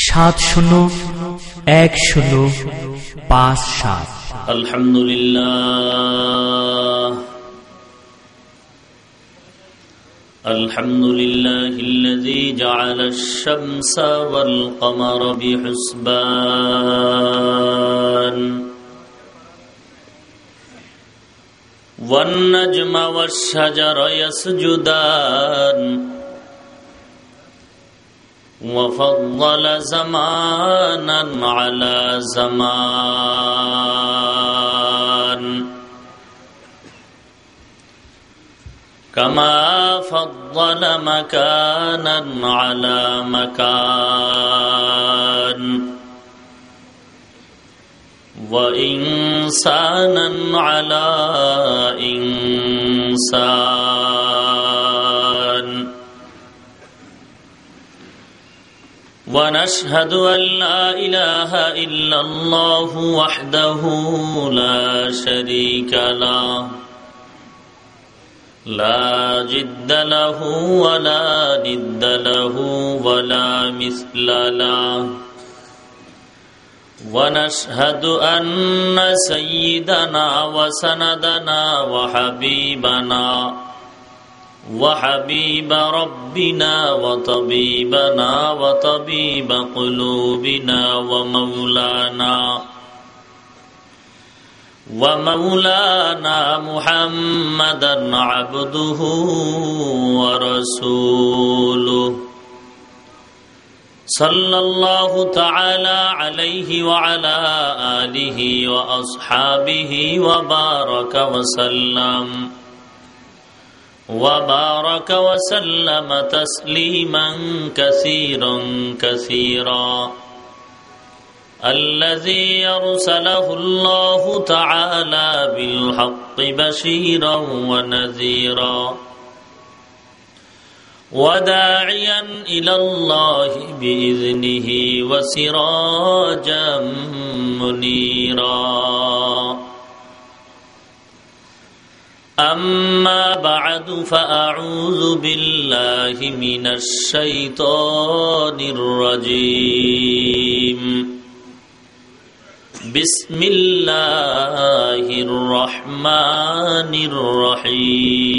সাত শূন্য এক শূন্য পাঁচ সাত الحمد لله الحمد لله الذي جعل الشمس والقمر بحسبان والنجم والشجر يسجدان وفضل زمانا على زمان. كما فضل مكانا على مكان. وإنسانا على إنسان. ونشهد أن لا إله إلا الله وحده لا شريك له لا جد له ولا ند له ولا مثل له. ونشهد أن سيدنا وسندنا وحبيبنا وحبيب ربنا وطبيبنا وطبيب قلوبنا ومولانا ومولانا محمدا عبده ورسوله صلى الله تعالى عليه وعلى آله وأصحابه وبارك وسلم وبارك وسلم تسليما كثيرا كثيرا. الذي يرسله الله تعالى بالحق بشيرا ونذيرا. وداعيا إلى الله بإذنه وسراجا منيرا. أما بعد فأعوذ بالله من الشيطان الرجيم بسم الله الرحمن الرحيم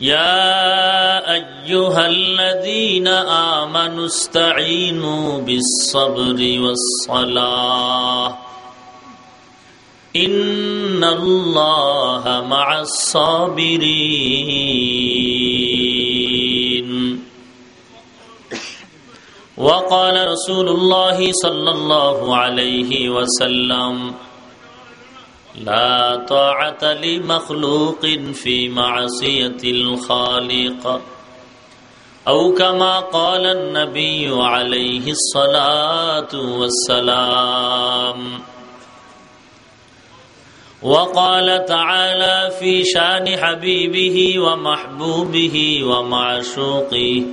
يا أيها الذين آمنوا استعينوا بالصبر والصلاة إن الله مع الصابرين. وقال رسول الله صلى الله عليه وسلم لا طاعة لمخلوق في معصية الخالق. أو كما قال النبي عليه الصلاة والسلام. وقال تعالى في شان حبيبه ومحبوبه ومعشوقه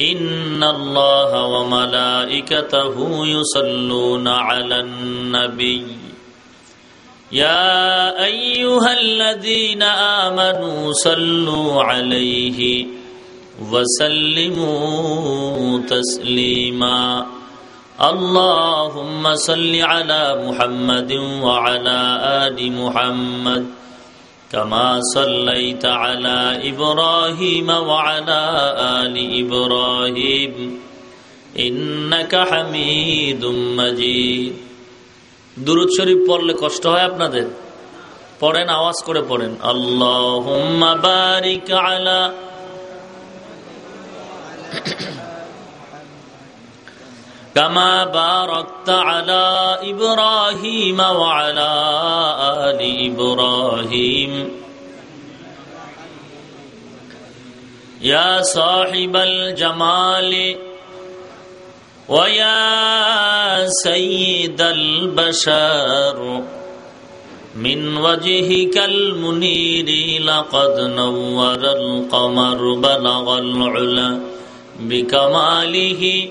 إن الله وملائكته يصلون على النبي. يا أيها الذين آمنوا صلوا عليه وسلموا تسليما. اللهم صل على محمد وعلى آل محمد كما صليت على إبراهيم وعلى آل إبراهيم إنك حميد مجيد দুরুদ শরীফ পড়লে কষ্ট হয় আপনাদের পড়েন আওয়াজ করে পড়েন আল্লাহ বারিক আলা كما باركت على إبراهيم وعلى آل إبراهيم. يا صاحب الجمال ويا سيد البشر من وجهك المنير لقد نور القمر بلغ العلا بكماله.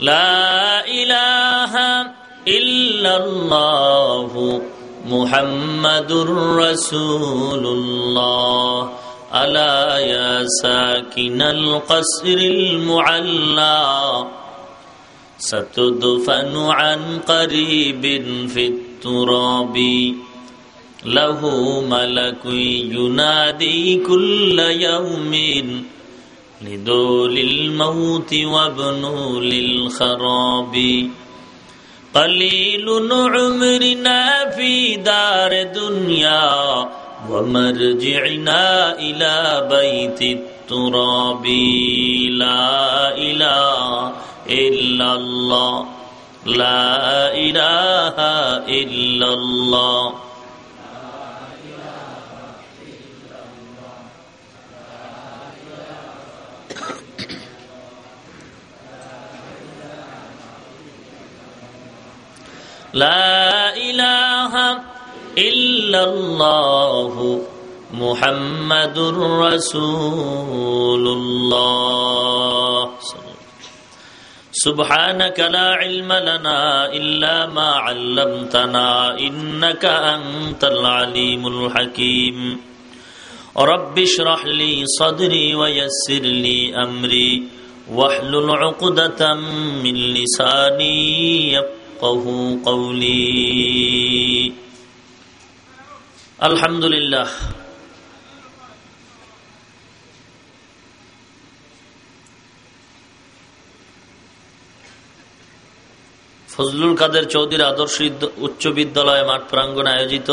لا إله إلا الله محمد رسول الله. ألا يا ساكن القصر المعلى؟ ستدفن عن قريب في التراب. له ملك ينادي كل يوم. لدول الموت وابن للخراب قليل عمرنا في دار دنيا ومرجعنا إلى بيت التراب لا إله إلا الله لا إله إلا الله لا إله إلا الله محمد رسول الله سبحانك لا علم لنا إلا ما علمتنا إنك أنت العليم الحكيم رب اشرح لي صدري ويسر لي أمري واحلل عقدة من لساني يفقه قولي আলহামদুলিল্লাহ ফজলুল কাদের চৌধুরী আদর্শ উচ্চ বিদ্যালয় মাঠ প্রাঙ্গনে আয়োজিত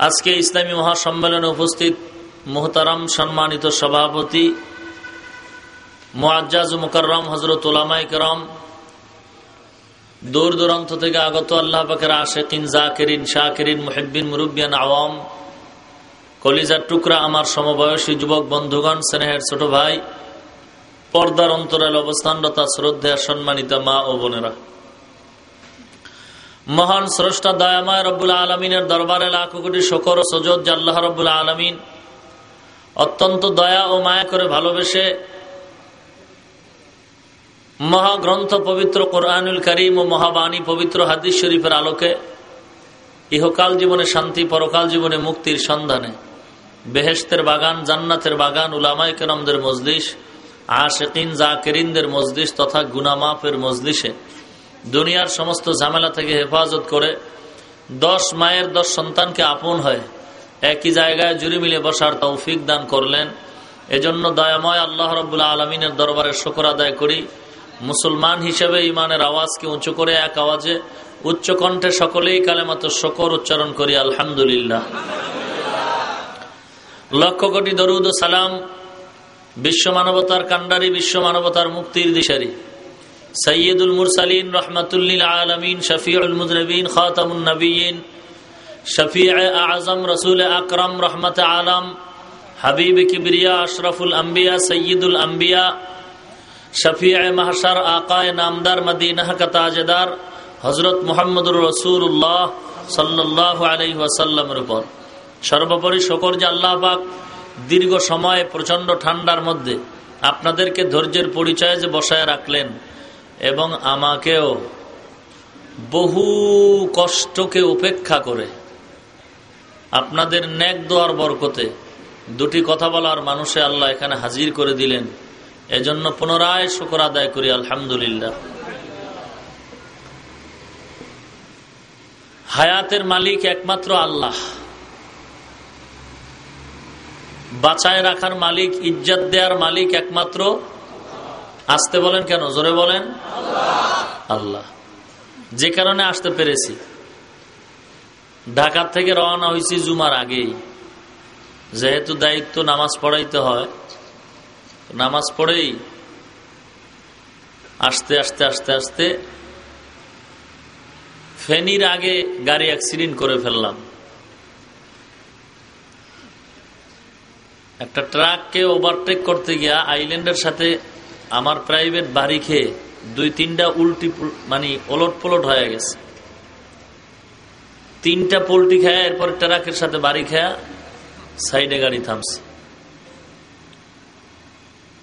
আজকে ইসলামী মহাসম্মেলনে উপস্থিত মোহতারাম সম্মানিত সভাপতি মোয়াজ্জাজ মুকাররম হজরত ওলামাই করম, দূর দূরান্ত থেকে আগত আল্লাহ পাকের আশেকিন, জাকেরিন, শাকেরিন মুহিবিন মুরব্বিয়ান, আওয়াম, কলিজার টুকরা আমার সমবয়সী যুবক বন্ধুগণ, স্নেহের ছোট ভাই, পর্দার অন্তরাল অবস্থানরতা শ্রদ্ধা সম্মানিত মা ও বোনেরা। মহান স্রষ্টা দয়াময় রব্বুল আলমিনের দরবারে লাখ কোটি শকর সজদ জাল্লাহ রব্বুল আলমিন অত্যন্ত দয়া ও মায়া করে ভালোবেসে মহাগ্রন্থ পবিত্র কোরআনুল করিম ও মহাবাণী পবিত্র হাদিস শরীফের আলোকে ইহকাল জীবনে শান্তি, পরকাল জীবনে মুক্তির সন্ধানে বেহেস্তের বাগান, জান্নাতের বাগান উলামাই কেরমদের মজলিস, আশেকিন, জাকেরিনদের মজলিস তথা গুনামাফের মজলিসে দুনিয়ার সমস্ত ঝামেলা থেকে হেফাজত করে দশ মায়ের দশ সন্তানকে আপন হয় একই জায়গায় জুড়ি মিলে বসার তৌফিক দান করলেন। এজন্য দয়াময় আল্লাহ রবুল্লা আলমিনের দরবারে শকর আদায় করি। মুসলমান হিসেবে ইমানের আওয়াজকে উঁচু করে এক আওয়াজে উচ্চ কণ্ঠে সকলেই কালেমাত শকর উচ্চারণ করি, আলহামদুলিল্লাহ। লক্ষ কোটি দরুদ সালাম বিশ্ব মানবতার কান্ডারি বিশ্ব মানবতার মুক্তির দিশারি। সৈয়দুল মুরসালিন রহমতুল্লিল আলমিন, শফিউল মুজরবিন খাতামুল নবীন শফি আজম রসুল আকরম রহমত আলম, হাবিব কিবরিয়া, আশরফুল আম্বিয়া সৈয়দুল আম্বিয়া শফিয়া মাহসার আকায় নামদার মদিনাহ কাতাজেদার হজরত মোহাম্মদুর রসুল্লাহ সাল্লাহ আলহি ওয়াসাল্লামের উপর। সর্বোপরি শকর যে আল্লাহ পাক দীর্ঘ সময় প্রচণ্ড ঠান্ডার মধ্যে আপনাদেরকে ধৈর্যের পরিচয় যে বসায় রাখলেন এবং আমাকেও বহু কষ্টকে উপেক্ষা করে আপনাদের ন্যাক দোয়ার বরকতে দুটি কথা বলার মানুষে আল্লাহ এখানে হাজির করে দিলেন। এজন্য পুনরায় শুকর আদায় করি, আলহামদুলিল্লাহ। হায়াতের মালিক একমাত্র আল্লাহ। বাঁচায় রাখার মালিক, ইজ্জত দেওয়ার মালিক একমাত্র আসতে বলেন কেন? জোরে বলেন। আল্লাহ। যে কারণে আসতে পেরেছি। ঢাকা থেকে রওনা হয়েছি জুমার আগেই। যেহেতু দায়িত্ব নামাজ পড়াইতে হয় নামাজ পড়েই আসতে আসতে আসতে আসতে ফেনির আগে গাড়ি অ্যাক্সিডেন্ট করে ফেললাম। একটা ট্রাককে ওভারটেক করতে গিয়া আইল্যান্ডের সাথে আমার প্রাইভেট বাড়ি খেয়ে দুই তিনটা উল্টি মানে ওলট পলট হয়ে গেছে। তিনটা পোল্ট্রি খায় এরপর ট্রাকের সাথে বাড়ি খায়া সাইডে গাড়ি থামছে।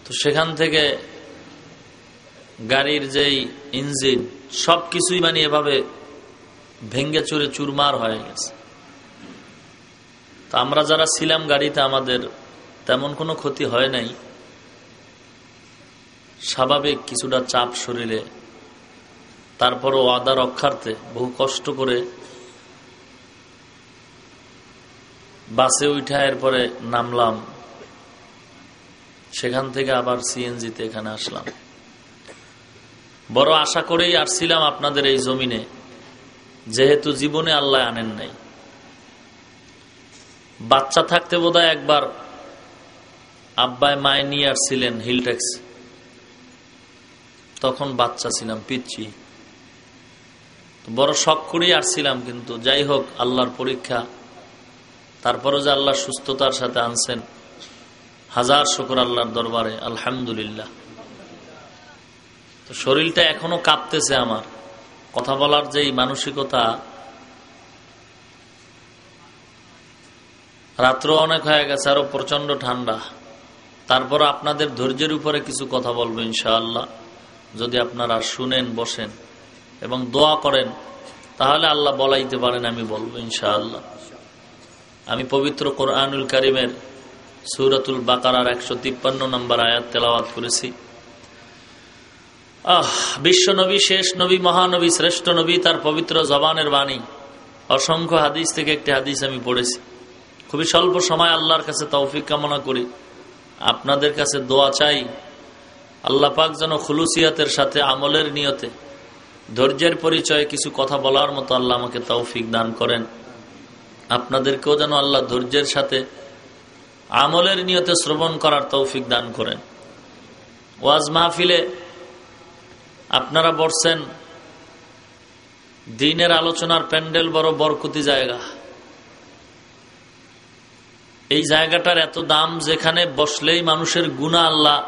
তো সেখান থেকে গাড়ির যেই ইঞ্জিন সব কিছুই মানে এভাবে ভেঙ্গে চুরে চুরমার হয়ে গেছে। তা আমরা যারা ছিলাম গাড়িতে, আমাদের তেমন কোনো ক্ষতি হয় নাই। স্বাভাবিক কিছুটা চাপ শরীরে। তারপরও আদা রক্ষার্থে বহু কষ্ট করে বাসে উঠা এরপরে নামলাম। সেখান থেকে আবার সিএনজিতে এখানে আসলাম। বড় আশা করেই আসছিলাম আপনাদের এই জমিনে, যেহেতু জীবনে আল্লাহ আনেন নাই। বাচ্চা থাকতে বোধ একবার আব্বায় মায় নিয়ে আসছিলেন হিল ট্যাক্স তখন বাচ্চা ছিলাম, পিচ্ছি। বড় শখ করেই আসছিলাম, কিন্তু যাই হোক, আল্লাহর পরীক্ষা তারপরে যে আল্লাহ সুস্থতার সাথে আনছেন হাজার শুকুর আল্লাহর দরবারে, আলহামদুলিল্লাহ। তো শরীরটা এখনও কাঁপতেছে আমার। কথা বলার যেই মানসিকতা রাত্র অনেক হয়ে গেছে, আরও প্রচণ্ড ঠান্ডা। তারপর আপনাদের ধৈর্যের উপরে কিছু কথা বলব, ইনশাআল্লাহ। যদি আপনারা শুনেন, বসেন এবং দোয়া করেন, তাহলে আল্লাহ বলাইতে পারেন, আমি বলব, ইনশাআল্লাহ। আমি পবিত্র কোরআনুল করিমের সুরাতুল বাকারার একশো তিপ্পান্ন নম্বর আয়াত তেলাওয়াত করেছি। আহ, বিশ্ব নবী শেষ নবী, মহানবী, শ্রেষ্ঠ নবী, তার পবিত্র জবানের বাণী। অসংখ্য হাদিস থেকে একটি হাদিস আমি পড়েছি। খুবই স্বল্প সময় আল্লাহর কাছে তৌফিক কামনা করি। আপনাদের কাছে দোয়া চাই। আল্লাহ পাক যেন খুলুসিয়াতের সাথে আমলের নিয়তে, ধৈর্যের পরিচয়ে কিছু কথা বলার মতো আল্লাহ আমাকে তৌফিক দান করেন। আপনাদেরকেও যেন আল্লাহ ধৈর্যের সাথে আমলের নিয়তে শ্রবণ করার তৌফিক দান করেন। ওয়াজ মাহফিলে আপনারা বসছেন, দিনের আলোচনার প্যান্ডেল বড় বরকতি জায়গা। এই জায়গাটার এত দাম যেখানে বসলেই মানুষের গুণা আল্লাহ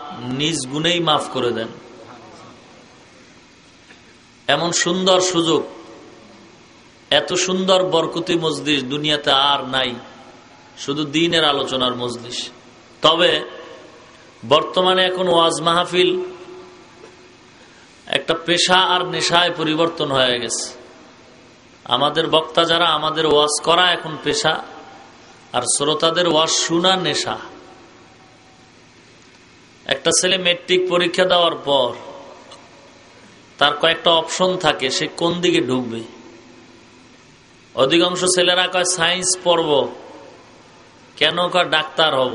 নিজ গুণেই মাফ করে দেন। এমন সুন্দর সুযোগ, এত সুন্দর বরকতি মসজিদ দুনিয়াতে আর নাই। শুধু দিনের আলোচনার মজলিস। তবে বর্তমানে এখন ওয়াজ মাহফিল একটা পেশা আর নেশায় পরিবর্তন হয়ে গেছে। আমাদের বক্তা যারা আমাদের ওয়াজ করা এখন পেশা, আর শ্রোতাদের ওয়াজ শোনা নেশা। একটা ছেলে মেট্রিক পরীক্ষা দেওয়ার পর তার কয়েকটা অপশন থাকে, সে কোন দিকে ঢুকবে? অধিকাংশ ছেলেরা কয় সায়েন্স পড়ব। কেন কয় ডাক্তার হব?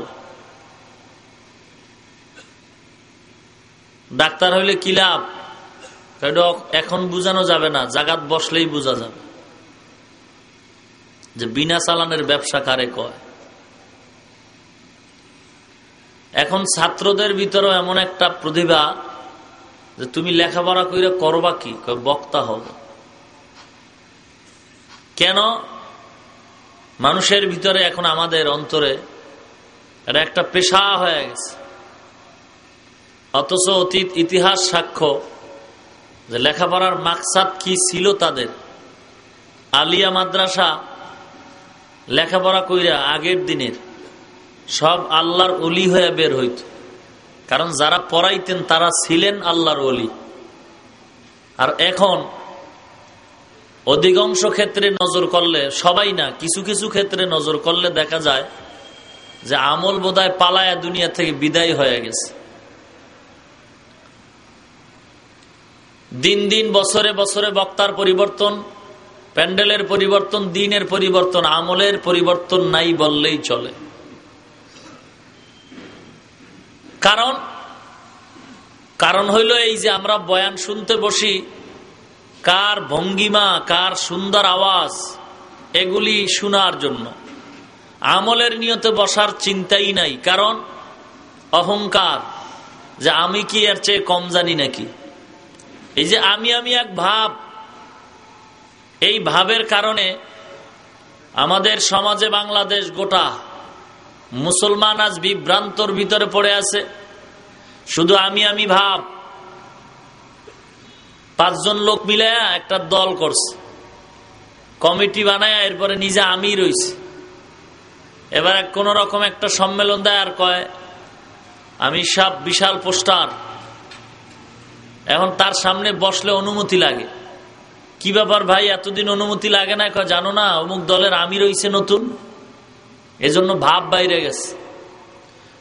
ডাক্তার হইলে কি লাভ? এখন বুঝানো যাবে না, জাগাত বসলেই বোঝা যাবে। যে বিনা চালানের ব্যবসা কারে কয়? এখন ছাত্রদের ভিতরেও এমন একটা প্রতিভা যে তুমি লেখাপড়া করে করবা কি? বক্তা হবে। কেন? মানুষের ভিতরে এখন আমাদের অন্তরে এটা একটা পেশা হয়ে গেছে। অথচ অতীত ইতিহাস সাক্ষ্য যে লেখাপড়ার মাকসাদ কি ছিল তাদের। আলিয়া মাদ্রাসা লেখাপড়া কইরা আগের দিনের সব আল্লাহর অলি হয়ে বের হইত। কারণ যারা পড়াইতেন তারা ছিলেন আল্লাহর অলি আর এখন অধিকাংশ ক্ষেত্রে নজর করলে, সবাই না, কিছু কিছু ক্ষেত্রে নজর করলে দেখা যায় যে আমল বোধহয় পালায়া দুনিয়া থেকে বিদায় হয়ে গেছে। দিন দিন, বছরে বছরে বক্তার পরিবর্তন, প্যান্ডেলের পরিবর্তন, দিনের পরিবর্তন, আমলের পরিবর্তন নাই বললেই চলে। কারণ কারণ হইল এই যে আমরা বয়ান শুনতে বসি কার ভঙ্গিমা, কার সুন্দর আওয়াজ, এগুলি শোনার জন্য। আমলের নিয়তে বসার চিন্তাই নাই, কারণ অহংকার যে আমি কি এর চেয়ে কম জানি নাকি? এই যে আমি আমি এক ভাব, এই ভাবের কারণে আমাদের সমাজে বাংলাদেশ গোটা মুসলমান আজ বিভ্রান্তর ভিতরে পড়ে আছে। শুধু আমি আমি ভাব পাঁচজন লোক মিলে একটা দল করছে। কমিটি বানায়, এরপরে নিজে আমি রয়েছে এবার কোন রকম একটা সম্মেলন দেয় আর কয়, আমি সব বিশাল পোস্টার। এখন তার সামনে বসলে অনুমতি লাগে। কি ব্যাপার ভাই, এতদিন অনুমতি লাগে না? জানো না, অমুক দলের আমি রয়েছে নতুন। এজন্য ভাব বাইরে গেছে।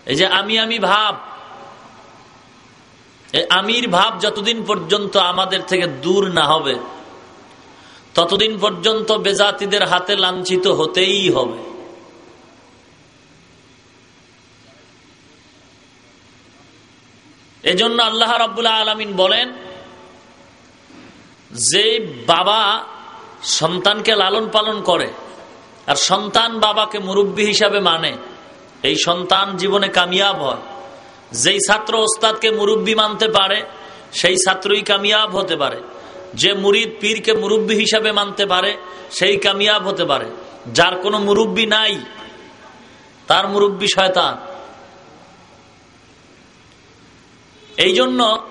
এই যে আমি আমি ভাব আমির ভাব যতদিন পর্যন্ত আমাদের থেকে দূর না হবে, ততদিন পর্যন্ত বেজাতিদের হাতে লাঞ্ছিত হতেই হবে। এজন্য আল্লাহ রাবুল্লাহ আলমিন বলেন, যে বাবা সন্তানকে লালন পালন করে, আর সন্তান বাবাকে মুরব্বী হিসাবে মানে এই সন্তান জীবনে কামিয়াব হয়। যেই ছাত্র ওস্তাদকে মুরব্বী মানতে পারে, সেই ছাত্রই কামিয়াব হতে পারে। যে মুরিদ পীরকে মুরব্বী হিসাবে মানতে পারে, সেই কামিয়াব হতে পারে। যার কোনো মুরব্বী নাই, তার মুরব্বী শয়তান। এই জন্য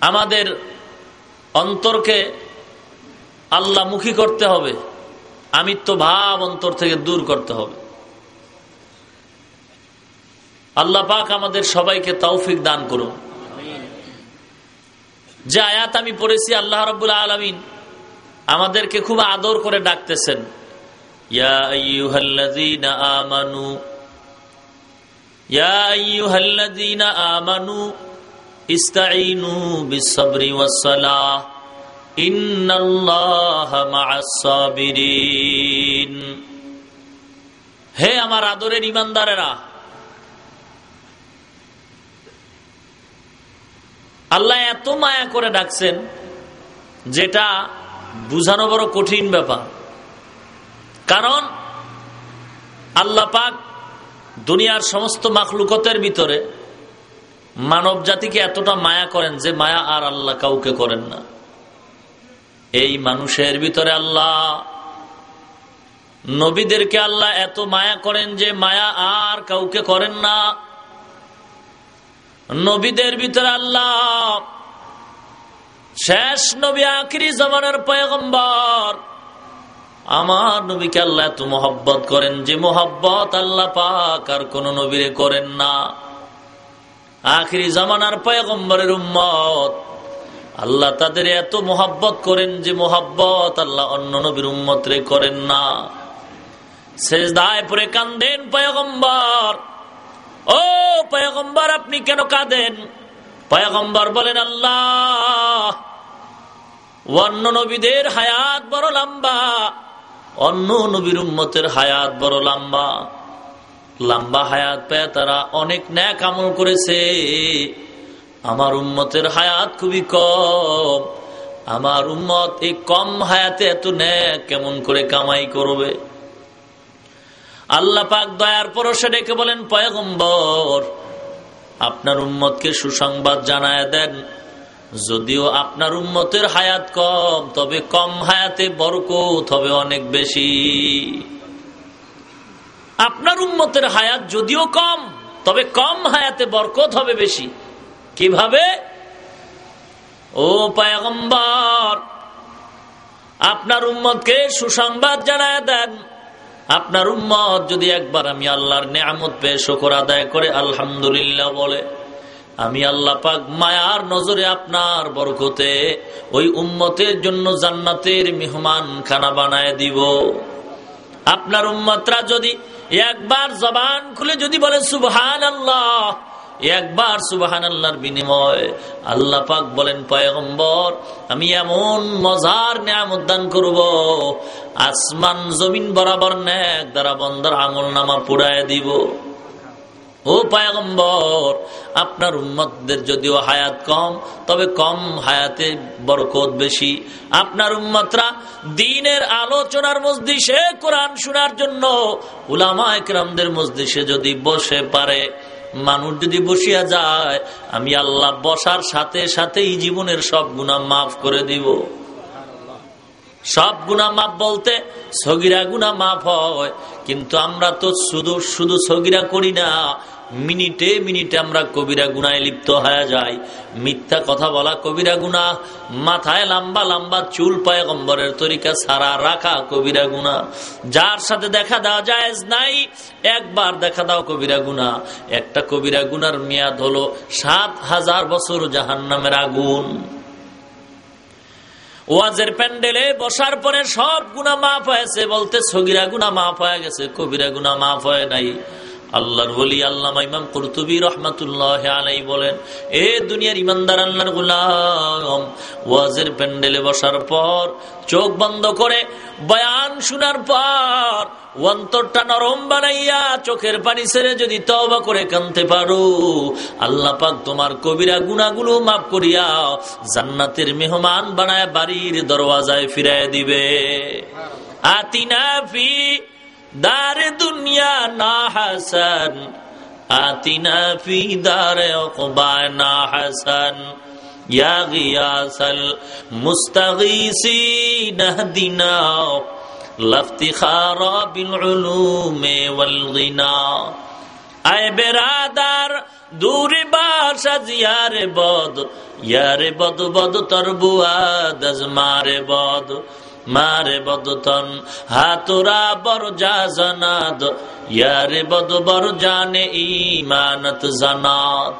আমাদের অন্তরকে আল্লাহমুখী করতে হবে, আমিত্ব ভাব অন্তর থেকে দূর করতে হবে। আল্লাহ পাক আমাদের সবাইকে তৌফিক দান করুন। যে আয়াত আমি পড়েছি, আল্লাহ রবুল আলমিন আমাদেরকে খুব আদর করে ডাকতেছেন। আমানু আমানু ইস্তাইনু বিসবরি হে আমার আদরের ইমানদারেরা আল্লাহ এত মায়া করে ডাকছেন, যেটা বুঝানো বড় কঠিন ব্যাপার। কারণ আল্লাহ পাক দুনিয়ার সমস্ত মাখলুকতের ভিতরে মানব জাতিকে এতটা মায়া করেন যে মায়া আর আল্লাহ কাউকে করেন না। এই মানুষের ভিতরে আল্লাহ, নবীদেরকে আল্লাহ এত মায়া করেন যে মায়া আর কাউকে করেন না। নবীদের ভিতরে আল্লাহ। শেষ নবী, আখিরি জমানের পয়গম্বর। আমার নবীকে আল্লাহ এত মোহব্বত করেন যে মোহব্বত আল্লাহ পাক আর কোন নবীরে করেন না। আখিরি জমানার পয়গম্বরের উম্মত। আল্লাহ তাদের এত মোহাব্বত করেন যে মোহাব্বত আল্লাহ অন্য নবীর উম্মত রে করেন না। শেষ দায় পরে কান্দেন পয়গম্বর। ও পয়গম্বর, আপনি কেন কাঁদেন? পয়গম্বর বলেন, আল্লাহ, অন্য নবীদের হায়াত বড় লম্বা, অন্য নবীর উম্মতের হায়াত বড় লম্বা। লম্বা হায়াত পেয়ে তারা অনেক ন্যাক আমল করেছে। আমার উম্মতের হায়াত খুবই কম। আমার উম্মত এই কম হায়াতে এত ন্যাক কেমন করে কামাই করবে? আল্লাহ পাক দয়ার পরশে ডেকে বলেন, পয়গম্বর, আপনার উম্মতকে সুসংবাদ জানায় দেন। যদিও আপনার উম্মতের হায়াত কম, তবে কম হায়াতে বরকত হবে অনেক বেশি। আপনার উম্মতের হায়াত যদিও কম, তবে কম হায়াতে বরকত হবে বেশি। কীভাবে? ও পায়গম্বর, আপনার উম্মতকে সুসংবাদ জানায় দেন। আপনার উম্মত যদি একবার আমি আল্লাহর নিয়ামত পেয়ে শকর আদায় করে, আলহামদুলিল্লাহ বলে, আমি আল্লাহ পাক মায়ার নজরে আপনার বরকতে ওই উম্মতের জন্য জান্নাতের মেহমান খানা বানায় দিব। আপনার উম্মতরা যদি একবার জবান খুলে যদি বলে সুবহান আল্লাহ একবার সুবাহান আল্লাহর বিনিময় আল্লাহ পাক বলেন, পয়গম্বর, আমি এমন মজার ন্যাম উদ্যান করব, আসমান জমিন বরাবর ন্যাক দ্বারা বন্দর আমল নামা পুড়ায় দিব। ও পায়গম্বর, আপনার উম্মতদের যদিও হায়াত কম, তবে কম হায়াতে বরকত বেশি। আপনার উম্মতরা দিনের আলোচনার মসজিষে কোরআন শোনার জন্য উলামা একরামদের মসজিষে যদি বসে পারে মানুষ যদি বসিয়া যায়, আমি আল্লাহ বসার সাথে সাথেই জীবনের সব গুণা মাফ করে দিব। সব গুণা মাপ বলতে সগিরা গুণা মাফ হয়, কিন্তু আমরা তো শুধু শুধু সগিরা করি না মিনিটে মিনিটে আমরা কবিরা গুনায় লিপ্ত হয়ে যাই। মিথ্যা কথা বলা কবিরা গুণা মাথায় লম্বা লম্বা চুল পায় গম্বরের তরিকা সারা রাখা কবিরা গুণা যার সাথে দেখা দেওয়া যায় নাই, একবার দেখা দাও কবিরা গুণা একটা কবিরা গুনার মেয়াদ হলো সাত হাজার বছর জাহান নামের আগুন। ওয়াজের প্যান্ডেলে বসার পরে সব গুণা মাফ হয়েছে বলতে, সগিরা গুণা মাফ হয়ে গেছে, কবিরা গুণা মাফ হয় নাই। আল্লাহর বলি আল্লাহ ইমাম কর্তুবী রহমাতুল্লাহ আলাই বলেন, এ দুনিয়ার ইমানদার আল্লাহর গুলাম, ওয়াজের প্যান্ডেলে বসার পর, চোখ বন্ধ করে বয়ান শোনার পর, অন্তরটা নরম বানাইয়া চোখের পানি ছেড়ে যদি তবা করে কানতে পারো, আল্লাহ পাক তোমার কবিরা গুণাগুলো মাফ করিয়া জান্নাতের মেহমান বানায় বাড়ির দরওয়াজায় ফিরাই দিবে। আতিনা ফি দারে দুনিয়া না হাসান, আতিনা ফি দারে না হাসান। ইয়া গিয়াসাল মুস্তাগীসিন হদিনা লাফতিখারা বিল উলুমে ওয়াল গিনা। আয় বেরাদার, দূরে বাসা জিয়ারে বদ, ইয়ারে বদ বদ তরবুয়াদ আজমারে বদ। মারে বদতন, হাতুরা বর যা জানাদ ইয়ারে বদ বর জানে ইমানত জানাত।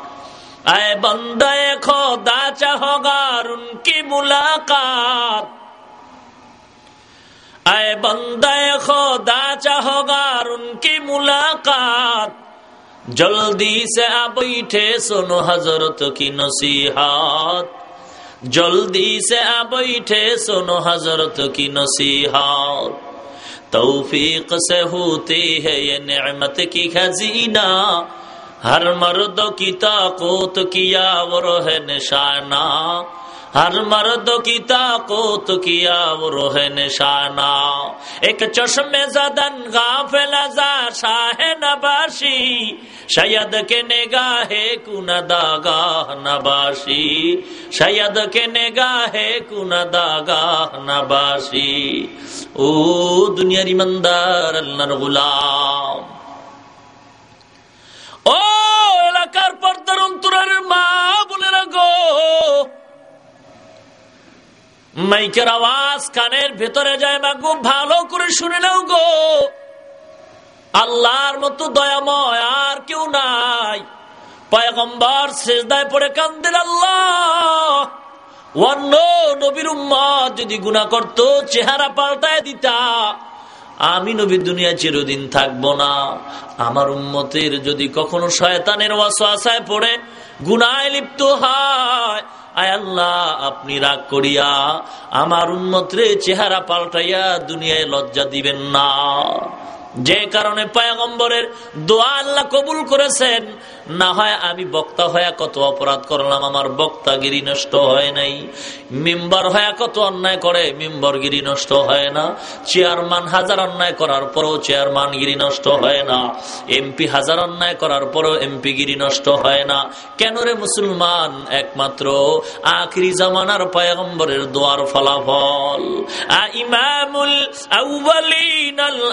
আয় বন্দায় খোদা চাহগার উনকি মুলাকাত। আয় বন্দায় খোদা চাহগার উনকি মুলাকাত। জলদি সে আবৈঠে সোনো হজরত কি جلدی سے آ بیٹھے، سنو حضرت کی نصیحت۔ توفیق سے ہوتی ہے یہ نعمت کی خزینہ۔ ہر مرد کی طاقت کیا وہ ہے نشانہ۔ ہر مرد کی طاقت کیا وہ روح نشانا ایک چشم زدن غافل ازا شاہ نباشی، شاید کے نگاہ کن داگاہ نباشی۔ شاید کے نگاہ کن داگاہ نباشی۔ او دنیا ریمندر اللہ غلام মাইকের আওয়াজ কানের ভেতরে যায় মা, খুব ভালো করে শুনে নাও গো। আল্লাহর মতো দয়াময় আর কেউ নাই। পয়গম্বর শেষদায় পড়ে কান্দেন আল্লাহ। অন্য নবীর উম্মত যদি গুণা করত, চেহারা পাল্টায় দিতা। আমি নবীর দুনিয়া চিরদিন থাকব না। আমার উম্মতের যদি কখনো শয়তানের ওয়াসায় পড়ে গুনায় লিপ্ত হয় আয় আল্লাহ আপনি রাগ করিয়া আমার উন্মতরে চেহারা পাল্টাইয়া দুনিয়ায় লজ্জা দিবেন না। যে কারণে পায়গম্বরের দোয়া আল্লাহ কবুল করেছেন, না হয় আমি বক্তা হয়ে কত অপরাধ করলাম, আমার বক্তাগিরি নষ্ট হয় নাই, মেম্বার হয়ে কত অন্যায় করে, মেম্বরগিরি নষ্ট হয় না, চেয়ারম্যান হাজার অন্যায় করার পরও চেয়ারম্যানগিরি নষ্ট হয় না, এমপি হাজার অন্যায় করার পরও এমপি গিরি নষ্ট হয় না। কেন রে মুসলমান? একমাত্র আখিরি জামানার পায়গম্বরের দোয়ার ফলাফল। আ ইমামুল আউ্বালিন আল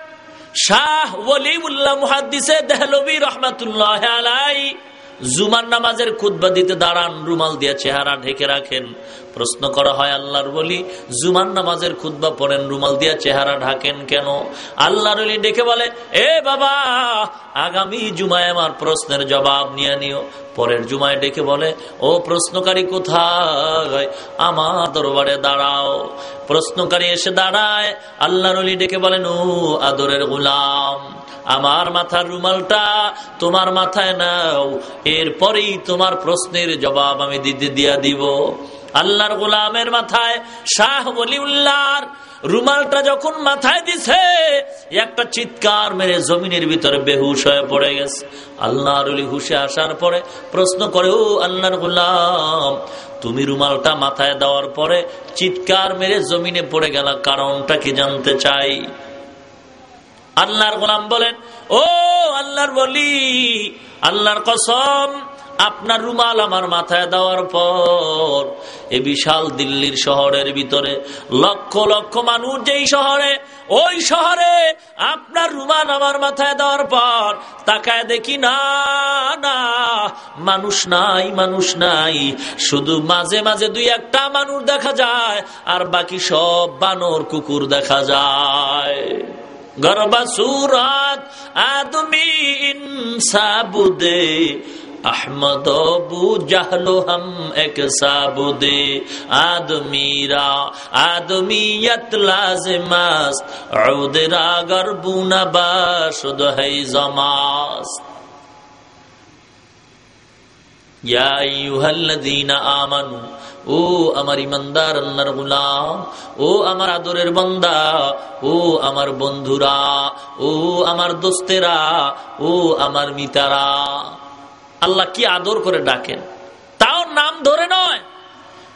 শাহ ওলিউল্লাহ মুহাদ্দিসে দেহলবি রহমাতুল্লাহ আলাই জুমার নামাজের খুদ্া দিতে দাঁড়ান, রুমাল দিয়ে চেহারা ঢেকে রাখেন। প্রশ্ন করা হয়, আল্লাহর বলি জুমান নামাজের খুদ্া পড়েন, রুমাল দিয়া চেহারা ঢাকেন কেন? আল্লাহর বলি ডেকে বলে, এ বাবা, আগামী জুমায় আমার প্রশ্নের জবাব নিয়ে নিও। পরের জুমায় ডেকে বলে, ও প্রশ্নকারী কোথায়? আমার দরবারে দাঁড়াও। প্রশ্নকারী এসে দাঁড়ায়, আল্লাহর ডেকে বলেন ও আদরের গুলাম। আমার মাথার রুমালটা তোমার মাথায় নাও, এরপরেই তোমার প্রশ্নের জবাব আমি দিতে দিয়া দিব। আল্লাহর গোলামের মাথায়, শাহ বলিউল্লাহর রুমালটা যখন মাথায় দিছে, একটা চিৎকার মেরে জমিনের ভিতরে বেহুশ হয়ে পড়ে গেছে। আল্লাহর হুশে আসার পরে প্রশ্ন করে, ও আল্লাহর গোলাম, তুমি রুমালটা মাথায় দেওয়ার পরে চিৎকার মেরে জমিনে পড়ে গেল, কারণটা কি জানতে চাই? আল্লাহর গোলাম বলেন, ও আল্লাহর বলি আল্লাহর কসম, আপনার রুমাল আমার মাথায় দেওয়ার পর এ বিশাল দিল্লির শহরের ভিতরে লক্ষ লক্ষ মানুষ যেই শহরে, ওই শহরে আপনার রুমাল আমার মাথায় দেওয়ার পর তাকায় দেখি, না না, মানুষ নাই মানুষ নাই। শুধু মাঝে মাঝে দুই একটা মানুষ দেখা যায়, আর বাকি সব বানর, কুকুর দেখা যায়। গরবা সুরত আদমি ইনসাবুদে আহমদ বু জাহলো এক সাবুদে। আদমিরা আদমিয়ত লাজমাস ঔদরা গরবু নবাস দহাই জমাস্ত আমানু, ও আমার ইমানদার আল্লাহর গুলাম, ও আমার আদরের বন্দা, ও আমার বন্ধুরা, ও আমার দোস্তেরা, ও আমার মিতারা। আল্লাহ কি আদর করে ডাকেন? তাও নাম ধরে নয়।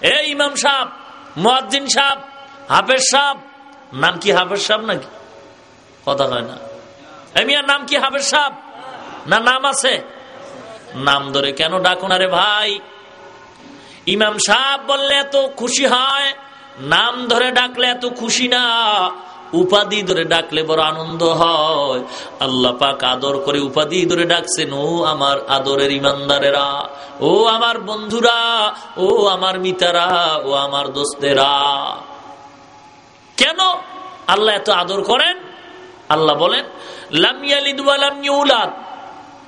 এ ইমাম সাহ মোয়াজ্জিন সাহ হাফেজ সাহ নাম কি হাফেজ সাহ নাকি? কথা হয় না। এমিয়ার নাম কি হাফেজ সাহ না, নাম আছে। নাম ধরে কেন ডাকুন আরে ভাই? ইমাম সাহ বললে, এত খুশি হয়। নাম ধরে ডাকলে এত খুশি না। উপাধি ধরে ডাকলে বড় আনন্দ হয়। আল্লাহ পাক আদর করে উপাধি ধরে ডাকছেন, ও আমার আদরের ইমানদারেরা, ও আমার বন্ধুরা, ও আমার মিতারা, ও আমার দোস্তেরা। কেন? আল্লাহ এত আদর করেন? আল্লাহ বলেন লামিয়ালিদ লামিউলাদ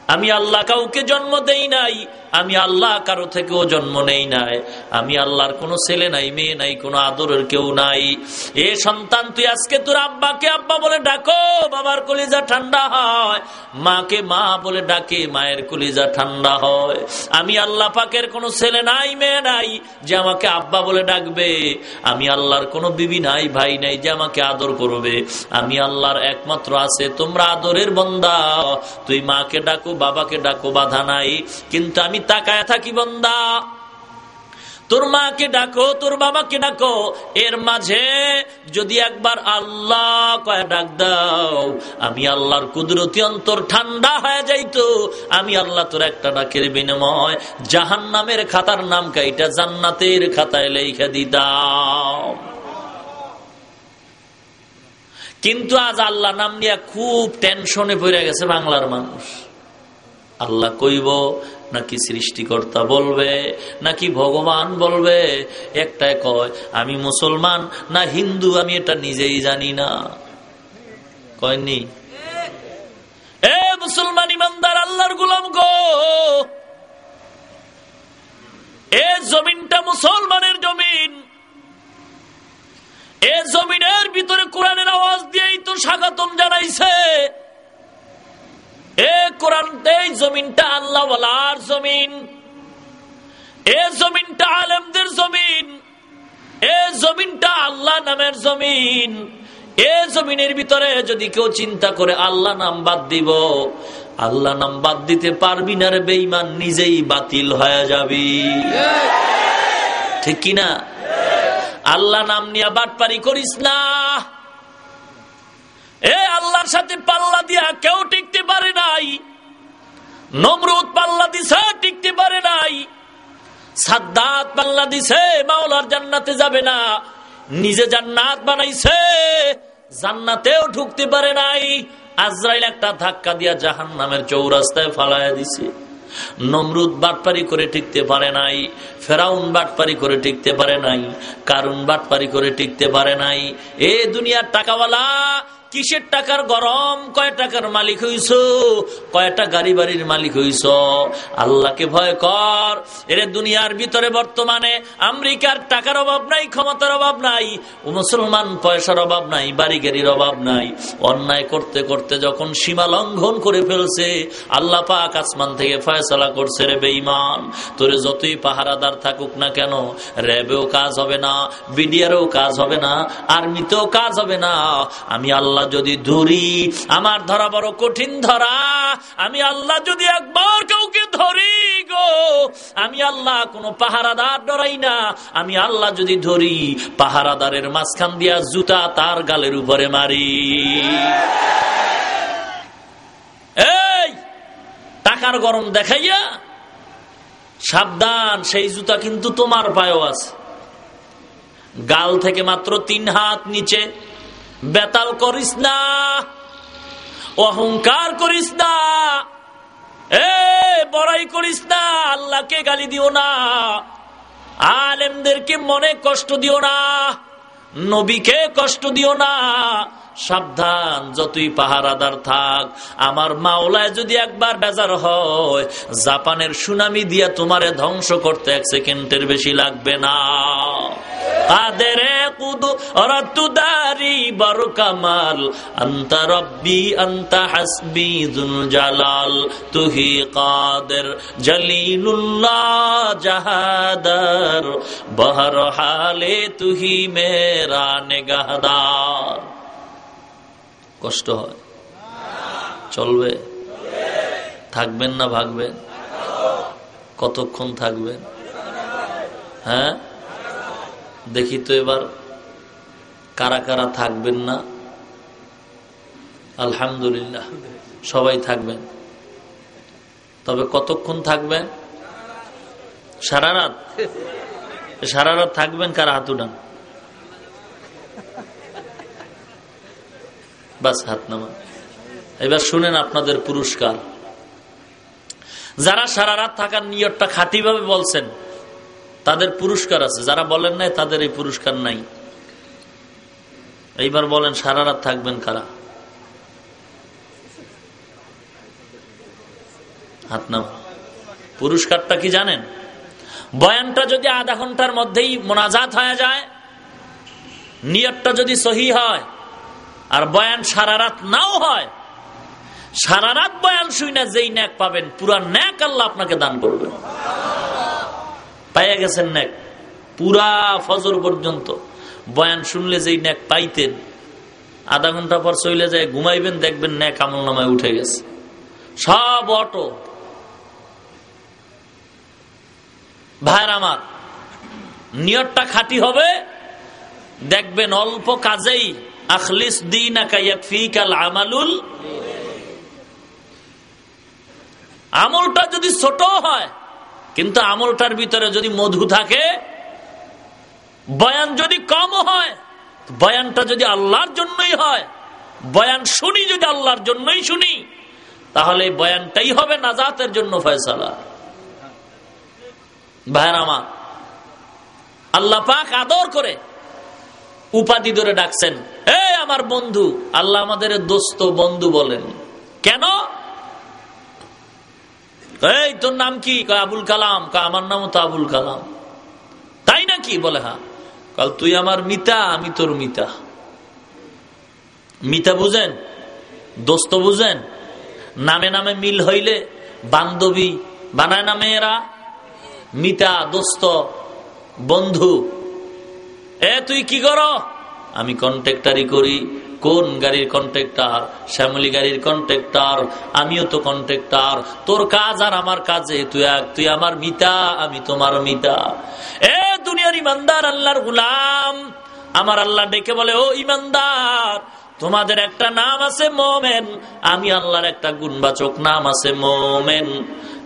আমি আল্লাহ কাউকে জন্ম দেই নাই। আমি আল্লাহ কারও থেকেও জন্ম নেই নাই। আমি আল্লাহর কোনো ছেলে নাই, মেয়ে নাই, কোনো আদরের কেউ নাই। এ সন্তান, তুই আজকে তোর আব্বাকে আব্বা বলে ডাকো, বাবার কলিজা ঠান্ডা হয়। মাকে মা বলে ডাকে, মায়ের কলিজা ঠান্ডা হয়। আমি আল্লাহ পাকের কোনো ছেলে নাই, মেয়ে নাই, যে আমাকে আব্বা বলে ডাকবে। আমি আল্লাহর কোনো বিবি নাই, ভাই নাই, যে আমাকে আদর করবে। আমি আল্লাহর একমাত্র আছে, তোমরা আদরের বন্দা। তুই মাকে ডাকো, বাবাকে ডাকো, বাধা নাই। কিন্তু আমি তাকায় থাকি বন্দা। তোর মাকে ডাকো, তোর বাবাকে ডাকো। এর মাঝে যদি একবার আল্লাহ কয়ে, ডাক দাও। আমি আল্লাহর কুদরতি অন্তর ঠান্ডা হয়ে যাইতো। আমি আল্লাহ তোর একটা ডাকের বিনিময় জাহান নামের খাতার নাম কাইটা জান্নাতের খাতায় লেখা দিতাম। কিন্তু আজ আল্লাহ নাম নিয়ে খুব টেনশনে পড়ে গেছে বাংলার মানুষ। আল্লাহ কইব, নাকি সৃষ্টিকর্তা বলবে, নাকি ভগবান বলবে? একটাই কয়, আমি মুসলমান, না হিন্দু, আমি এটা নিজেই জানি না। কয়নি? এ মুসলমান ইমানদার, আল্লাহর গুলাম গো! এ জমিনটা মুসলমানের জমিন। এ জমিনের ভিতরে কোরআনের আওয়াজ দিয়েই তো স্বাগতম জানাইছে। এ কোরআন, এই জমিনটা আল্লাহ জমিন। এ জমিনটা আলেমদের জমিন। এ জমিনটা আল্লাহ নামের জমিন। এ জমিনের ভিতরে যদি কেউ চিন্তা করে, আল্লাহ নাম বাদ দিব, আল্লাহ নাম বাদ দিতে পারবি না রে বেইমান নিজেই বাতিল হয়ে যাবি। ঠিক কিনা? আল্লাহ নাম নিয়ে বাটপারি করিস না। এ আল্লাহর সাথে পাল্লা দিয়া কেউ টিকতে পারে নাই। নমরুদ পাল্লা দিছে, টিকতে পারে নাই। সাদ্দাত পাল্লা দিছে, মাওলার জান্নাতে যাবে না। নিজে জান্নাত বানাইছে, জান্নাতেও ঢুকতে পারে নাই। আজরাইল একটা ধাক্কা দিয়া জাহান নামের চৌরাস্তায় ফালাইয়া দিছে। নমরুদ বাটপারি করে টিকতে পারে নাই, ফেরাউন বাটপারি করে টিকতে পারে নাই, কারুন বাটপারি করে টিকতে পারে নাই। এ দুনিয়ার টাকাওয়ালা কিসের টাকার গরম? কয় টাকার মালিক হইস কয়টা গাড়ি বাড়ির মালিক হইস আল্লাহকে ভয় কর। এর দুনিয়ার ভিতরে বর্তমানে আমেরিকার টাকার অভাব নাই, ক্ষমতার অভাব নাই, মুসলমান পয়সার অভাব নাই, বাড়ি গাড়ির অভাব নাই। অন্যায় করতে করতে যখন সীমা লঙ্ঘন করে ফেলছে, আল্লাহ পাক আসমান থেকে ফয়সলা করছে রে বেইমান তোরে যতই পাহারাদার থাকুক না কেন, র্যাবেও কাজ হবে না, বিডিআরও কাজ হবে না, আর্মিতেও কাজ হবে না। আমি আল্লাহ আল্লাহ যদি ধরি, আমার ধরা বড় কঠিন ধরা। আমি আল্লাহ যদি একবার কাউকে ধরি গো, আমি আল্লাহ কোনো পাহারাদার ডরাই না। আমি আল্লাহ যদি ধরি, পাহারাদারের মাঝখান দিয়া জুতা তার গালের উপরে মারি। এই, টাকার গরম দেখাইয়া, সাবধান, সেই জুতা কিন্তু তোমার পায়েও আছে। গাল থেকে মাত্র তিন হাত নিচে বেতাল করিস না, অহংকার করিস না, এ, বড়াই করিস না, আল্লাহকে গালি দিও না, আলেমদেরকে মনে কষ্ট দিও না, নবীকে কষ্ট দিও না সাবধান, যতই পাহারাদার থাক। আমার মাওলায় যদি একবার বেজার হয়, জাপানের সুনামি দিয়া তোমারে ধ্বংস করতে এক সেকেন্ডের বেশি লাগবে না। কামাল আন্তা তুহি কাদের বহর হালে তুহি মেরা নেগাহদার। কষ্ট হয়। চলবে। থাকবেন না, ভাগবেন। কতক্ষণ থাকবেন? হ্যাঁ? দেখি তো এবার কারা কারা থাকবেন না। আলহামদুলিল্লাহ, সবাই থাকবেন। তবে কতক্ষণ থাকবেন? সারা রাত? সারা রাত থাকবেন কারা হাত উঠান? বাস হাত নামা। এবার শুনেন আপনাদের পুরস্কার। যারা সারা রাত থাকার নিয়তটা খাতিভাবে বলছেন, তাদের পুরস্কার আছে। যারা বলেন নাই, তাদের এই পুরস্কার নাই। এইবার বলেন, সারা রাত থাকবেন কারা? হাত নাম। পুরস্কারটা কি জানেন? বয়ানটা যদি আধা ঘণ্টার মধ্যেই মোনাজাত হয়ে যায়, নিয়তটা যদি সহি হয় আর বয়ান সারা রাত নাও হয়। সারা রাত বয়ান শুই না, যেই ন্যাক পাবেন। পুরা ন্যাক আল্লাহ আপনাকে দান করবেন পাইয়া গেছেন ন্যাক। পুরা ফজর পর্যন্ত। বয়ান শুনলে যেই ন্যাক পাইতেন, আধা ঘণ্টা পর চলে যায়, ঘুমাইবেন, দেখবেন ন্যাক আমল নামায় উঠে গেছে। সব অটো। ভাইর আমার, নিয়তটা খাটি হবে। দেখবেন অল্প কাজেই আখলিস আমালুল। আমলটা যদি ছোট হয়, কিন্তু আমলটার ভিতরে যদি মধু থাকে, বয়ান যদি কম হয়, বয়ানটা যদি আল্লাহর জন্যই হয়, বয়ান শুনি যদি আল্লাহর জন্যই শুনি, তাহলে বয়ানটাই হবে নাজাতের জন্য ফয়সালা। ভাইয়ের আমার, আল্লাহ পাক আদর করে উপাধি ধরে ডাকছেন হে আমার বন্ধু। আল্লাহ আমাদের দোস্ত বন্ধু বলেন। কেন? এই, তোর নাম কি? আবুল কালাম। আমার নাম তো আবুল কালাম। তাই নাকি? বলে হা কাল তুই আমার মিতা, আমি তোর মিতা। মিতা বুঝেন? দোস্ত বুঝেন? নামে নামে মিল হইলে বান্ধবী বানায় না মেয়েরা? মিতা, দোস্ত, বন্ধু। এ, তুই কি কর? আমি কন্ট্রাক্টারি করি। কোন গাড়ির কন্ট্রাক্টার? শ্যামলি গাড়ির কন্ট্রাক্টার। আমিও তো কন্ট্রাক্টার। তোর কাজ আর আমার কাজে তুই এক। তুই আমার মিতা, আমি তোমার মিতা। এ, দুনিয়ার ইমানদার, আল্লাহর গুলাম। আমার আল্লাহ ডেকে বলে, ও ইমানদার, তোমাদের একটা নাম আছে মোমেন। আমি আল্লাহর একটা গুণবাচক নাম আছে মোমেন।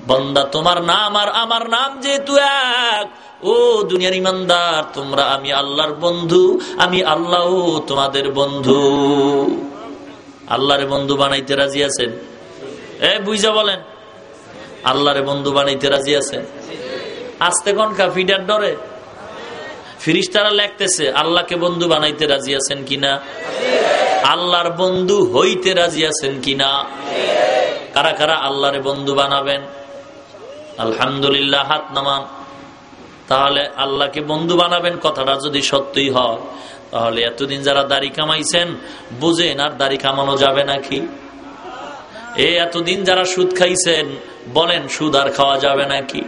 বন্দা, তোমার নাম আর আমার নাম যেহেতু এক, ও দুনিয়ার ইমানদার, তোমরা আমি আল্লাহর বন্ধু, আমি আল্লাহ তোমাদের বন্ধু। আল্লাহরে বন্ধু বানাইতে রাজি আছেন? এ, বুঝা বলেন। আল্লাহরে বন্ধু বানাইতে রাজি আছেন? আসতে কনকা ফিডার ডরে? ফিরিস্তারা লেখতেছে, আল্লাহকে বন্ধু বানাইতে রাজি আছেন কিনা? আল্লাহর বন্ধু হইতে রাজি আছেন কিনা? কারা কারা আল্লাহরে বন্ধু বানাবেন? আলহামদুলিল্লাহ, হাত নামান। তাহলে আল্লাহকে বন্ধু বানাবেন, কথাটা যদি সত্যি হয়। তাহলে এতদিন যারা দাড়ি কামাইছেন, বুঝেন আর দাড়ি কামানো যাবে নাকি? এ, এতদিন যারা সুদ খাইছেন, বলেন সুদ আর খাওয়া যাবে নাকি?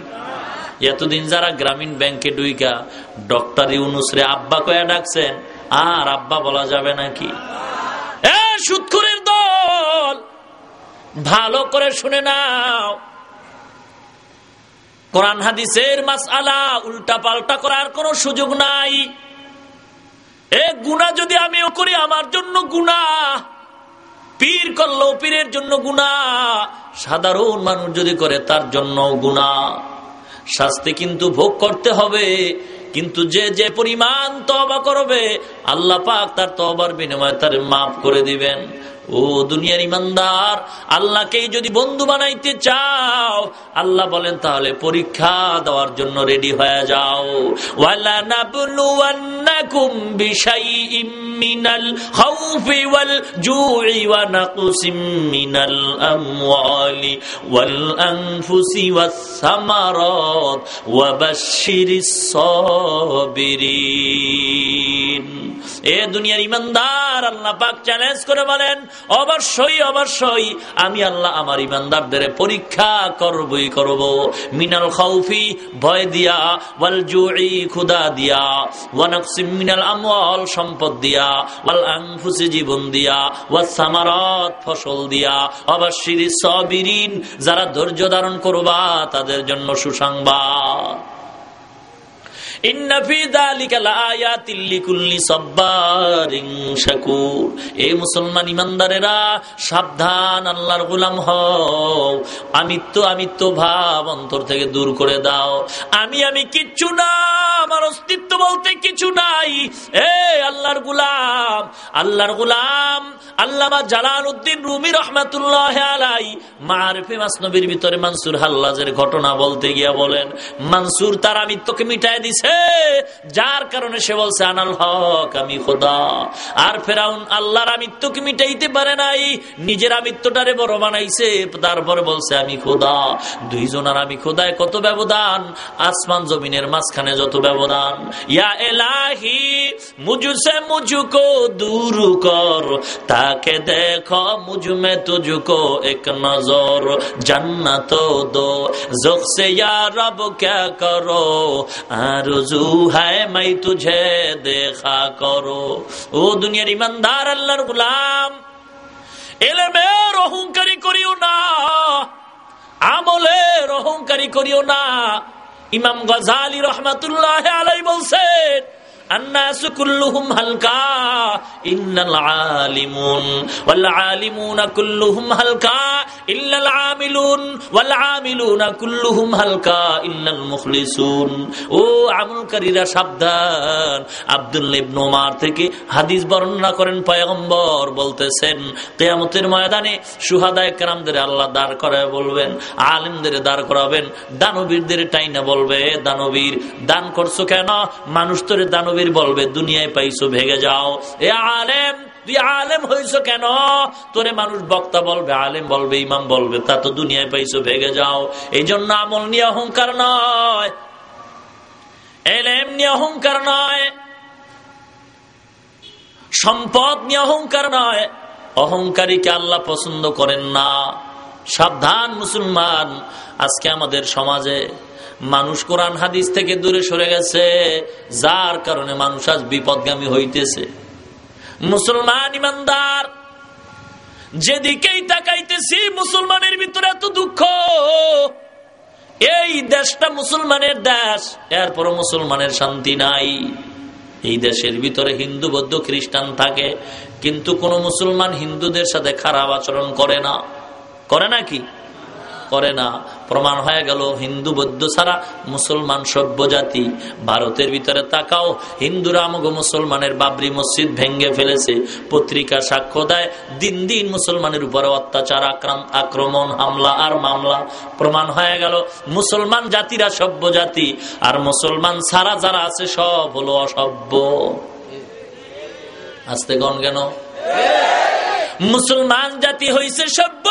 এতদিন যারা গ্রামীণ ব্যাংকে ডুইকা, ডক্টর ইউনুসরে আব্বা কয়া ডাকছেন, আর আব্বা বলা যাবে নাকি? সুৎখুরের দল, ভালো করে শুনে নাও। কোরআন হাদিসের মাস আলা উল্টা পাল্টা করার কোন সুযোগ নাই। এ গুণা যদি আমিও করি, আমার জন্য গুণা পীর করল পীরের জন্য গুণা সাধারণ মানুষ যদি করে, তার জন্য গুণা শাস্তি কিন্তু ভোগ করতে হবে, কিন্তু যে যে পরিমাণ তবা করবে, আল্লাহ পাক তার তবার বিনিময়ে তার মাফ করে দিবেন। ও দুনিয়ার ইমানদার আল্লাহকে যদি বন্ধু বানাইতে চাও, আল্লাহ বলেন তাহলে পরীক্ষা দেওয়ার জন্য রেডি হয়ে যাও। ওয়ালা নাবলুওয়ান্নাকুম বিশাইইম মিনাল ওয়াল ওয়াল এ দুনিয়ার ইমানদার, আল্লাহ পাক চ্যালেঞ্জ করে বলেন, অবশ্যই অবশ্যই আমি আল্লাহ আমার ইমানদারদের পরীক্ষা করবই করব। মিনাল খাউফি, ভয় দিয়া, ওয়াল জুই খুদা দিয়া ওয়ানাকসিম মিনাল আমওয়াল, সম্পদ দিয়া, ওয়াল আনফুসি, জীবন দিয়া, ওয়াস সামারাত, ফসল দিয়া, অবশ্যই সাবিরিন, যারা ধৈর্য ধারণ করবা, তাদের জন্য সুসংবাদ। মুসলমান ইমানদারেরা, সাবধান আল্লাহর গুলাম হও। আমিত্ব আমিত্ব ভাব অন্তর থেকে দূর করে দাও। আমি আমি কিচ্ছু না, আমার অস্তিত্ব বলতে কিছু নাই। এ আল্লাহর গুলাম আল্লাহর গুলাম, আল্লামা জালাল উদ্দিন রুমি রহমাতুল্লাহ আলাই। মারফে মাসনবীর ভিতরে মানসুর হাল্লাজের ঘটনা বলতে গিয়া বলেন, মানসুর তার আমিত্বকে মিটাই দিছে। যার কারণে সে বলছে, আনাল হক, আমি খোদা। আর ফেরাউন আল্লাহর আমিত্বকে মিটাইতে পারে নাই, নিজের আমিত্বটারে বড় বানাইছে, তারপর বলছে, আমি খোদা। দুইজনার আমি খোদায় কত ব্যবধান, আসমান জমিনের মাঝখানে যত ব্যবধান। ইয়া এলাহি মুজুসে মুজুকো দূর কর। তাকে দেখো মুজমে তুজুকো এক নজর, জান্নাত দো। জোক ইয়া রব কে করো? আর অরজু হায় মাই তুঝে দেখা করো। ও দুনিয়ার ইমানদার, আল্লাহর গুলাম এলেমের অহংকারী করিও না আমলের অহংকারী করিও না। ইমাম গজালি রহমাতুল্লাহ আলাই বলছেন الناس كلهم هلكا إن العالمون والعالمون كلهم هلكا إلا العاملون والعاملون كلهم هلكا إلا المخلصون ও আমলকারীরা সাবধান আব্দুল্লাহ ইবনে ওমর থেকে হাদিস বর্ণনা করেন পয়গম্বর বলতেছেন কিয়ামতের ময়দানে সুহাদায়ে কেরামদের আল্লাহ দাঁড় করায় বলবেন আলিমদের দাঁড় করাবেন দানবীরদের টাইনা বলবে দানবীর দান করছো কেন মানুষ তোরে দানবীর বলবে, দুনিয়ায় পাইছো ভেগে যাও। এ আলেম, তুই আলেম হইছো কেন? তোরে মানুষ বক্তা বলবে, আলেম বলবে, ইমাম বলবে, তা তো দুনিয়ায় পাইছো ভেগে যাও। এই জন্য আমল নিয়ে অহংকার নয়। এলেম নিয়ে অহংকার নয়। সম্পদ নিয়ে অহংকার নয়। অহংকারীকে আল্লাহ পছন্দ করেন না। সাবধান মুসলমান, আজকে আমাদের সমাজে মানুষ কোরআন হাদিস থেকে দূরে সরে গেছে, যার কারণে মানুষ আজ বিপদগামী হইতেছে। মুসলমান ইমানদার, যেদিকেই তাকাইতেছি মুসলমানের ভিতরে এত দুঃখ। এই দেশটা মুসলমানের দেশ এরপর মুসলমানের শান্তি নাই। এই দেশের ভিতরে হিন্দু, বৌদ্ধ, খ্রিস্টান থাকে, কিন্তু কোন মুসলমান হিন্দুদের সাথে খারাপ আচরণ করে না। করে নাকি করে না। প্রমাণ হয়ে গেল, হিন্দু, বৌদ্ধ ছাড়া মুসলমান সভ্য জাতি ভারতের ভিতরে তাকাও, হিন্দুরা আমগ মুসলমানের বাবরি মসজিদ ভেঙ্গে ফেলেছে। পত্রিকা সাক্ষ্য দেয়, দিন দিন মুসলমানের উপরে অত্যাচার আক্রমণ, হামলা আর মামলা। প্রমাণ হয়ে গেল, মুসলমান জাতিরা সভ্য জাতি আর মুসলমান ছাড়া যারা আছে সব হলো অসভ্য। আসতে গণ কেন? মুসলমান জাতি হইছে সভ্য,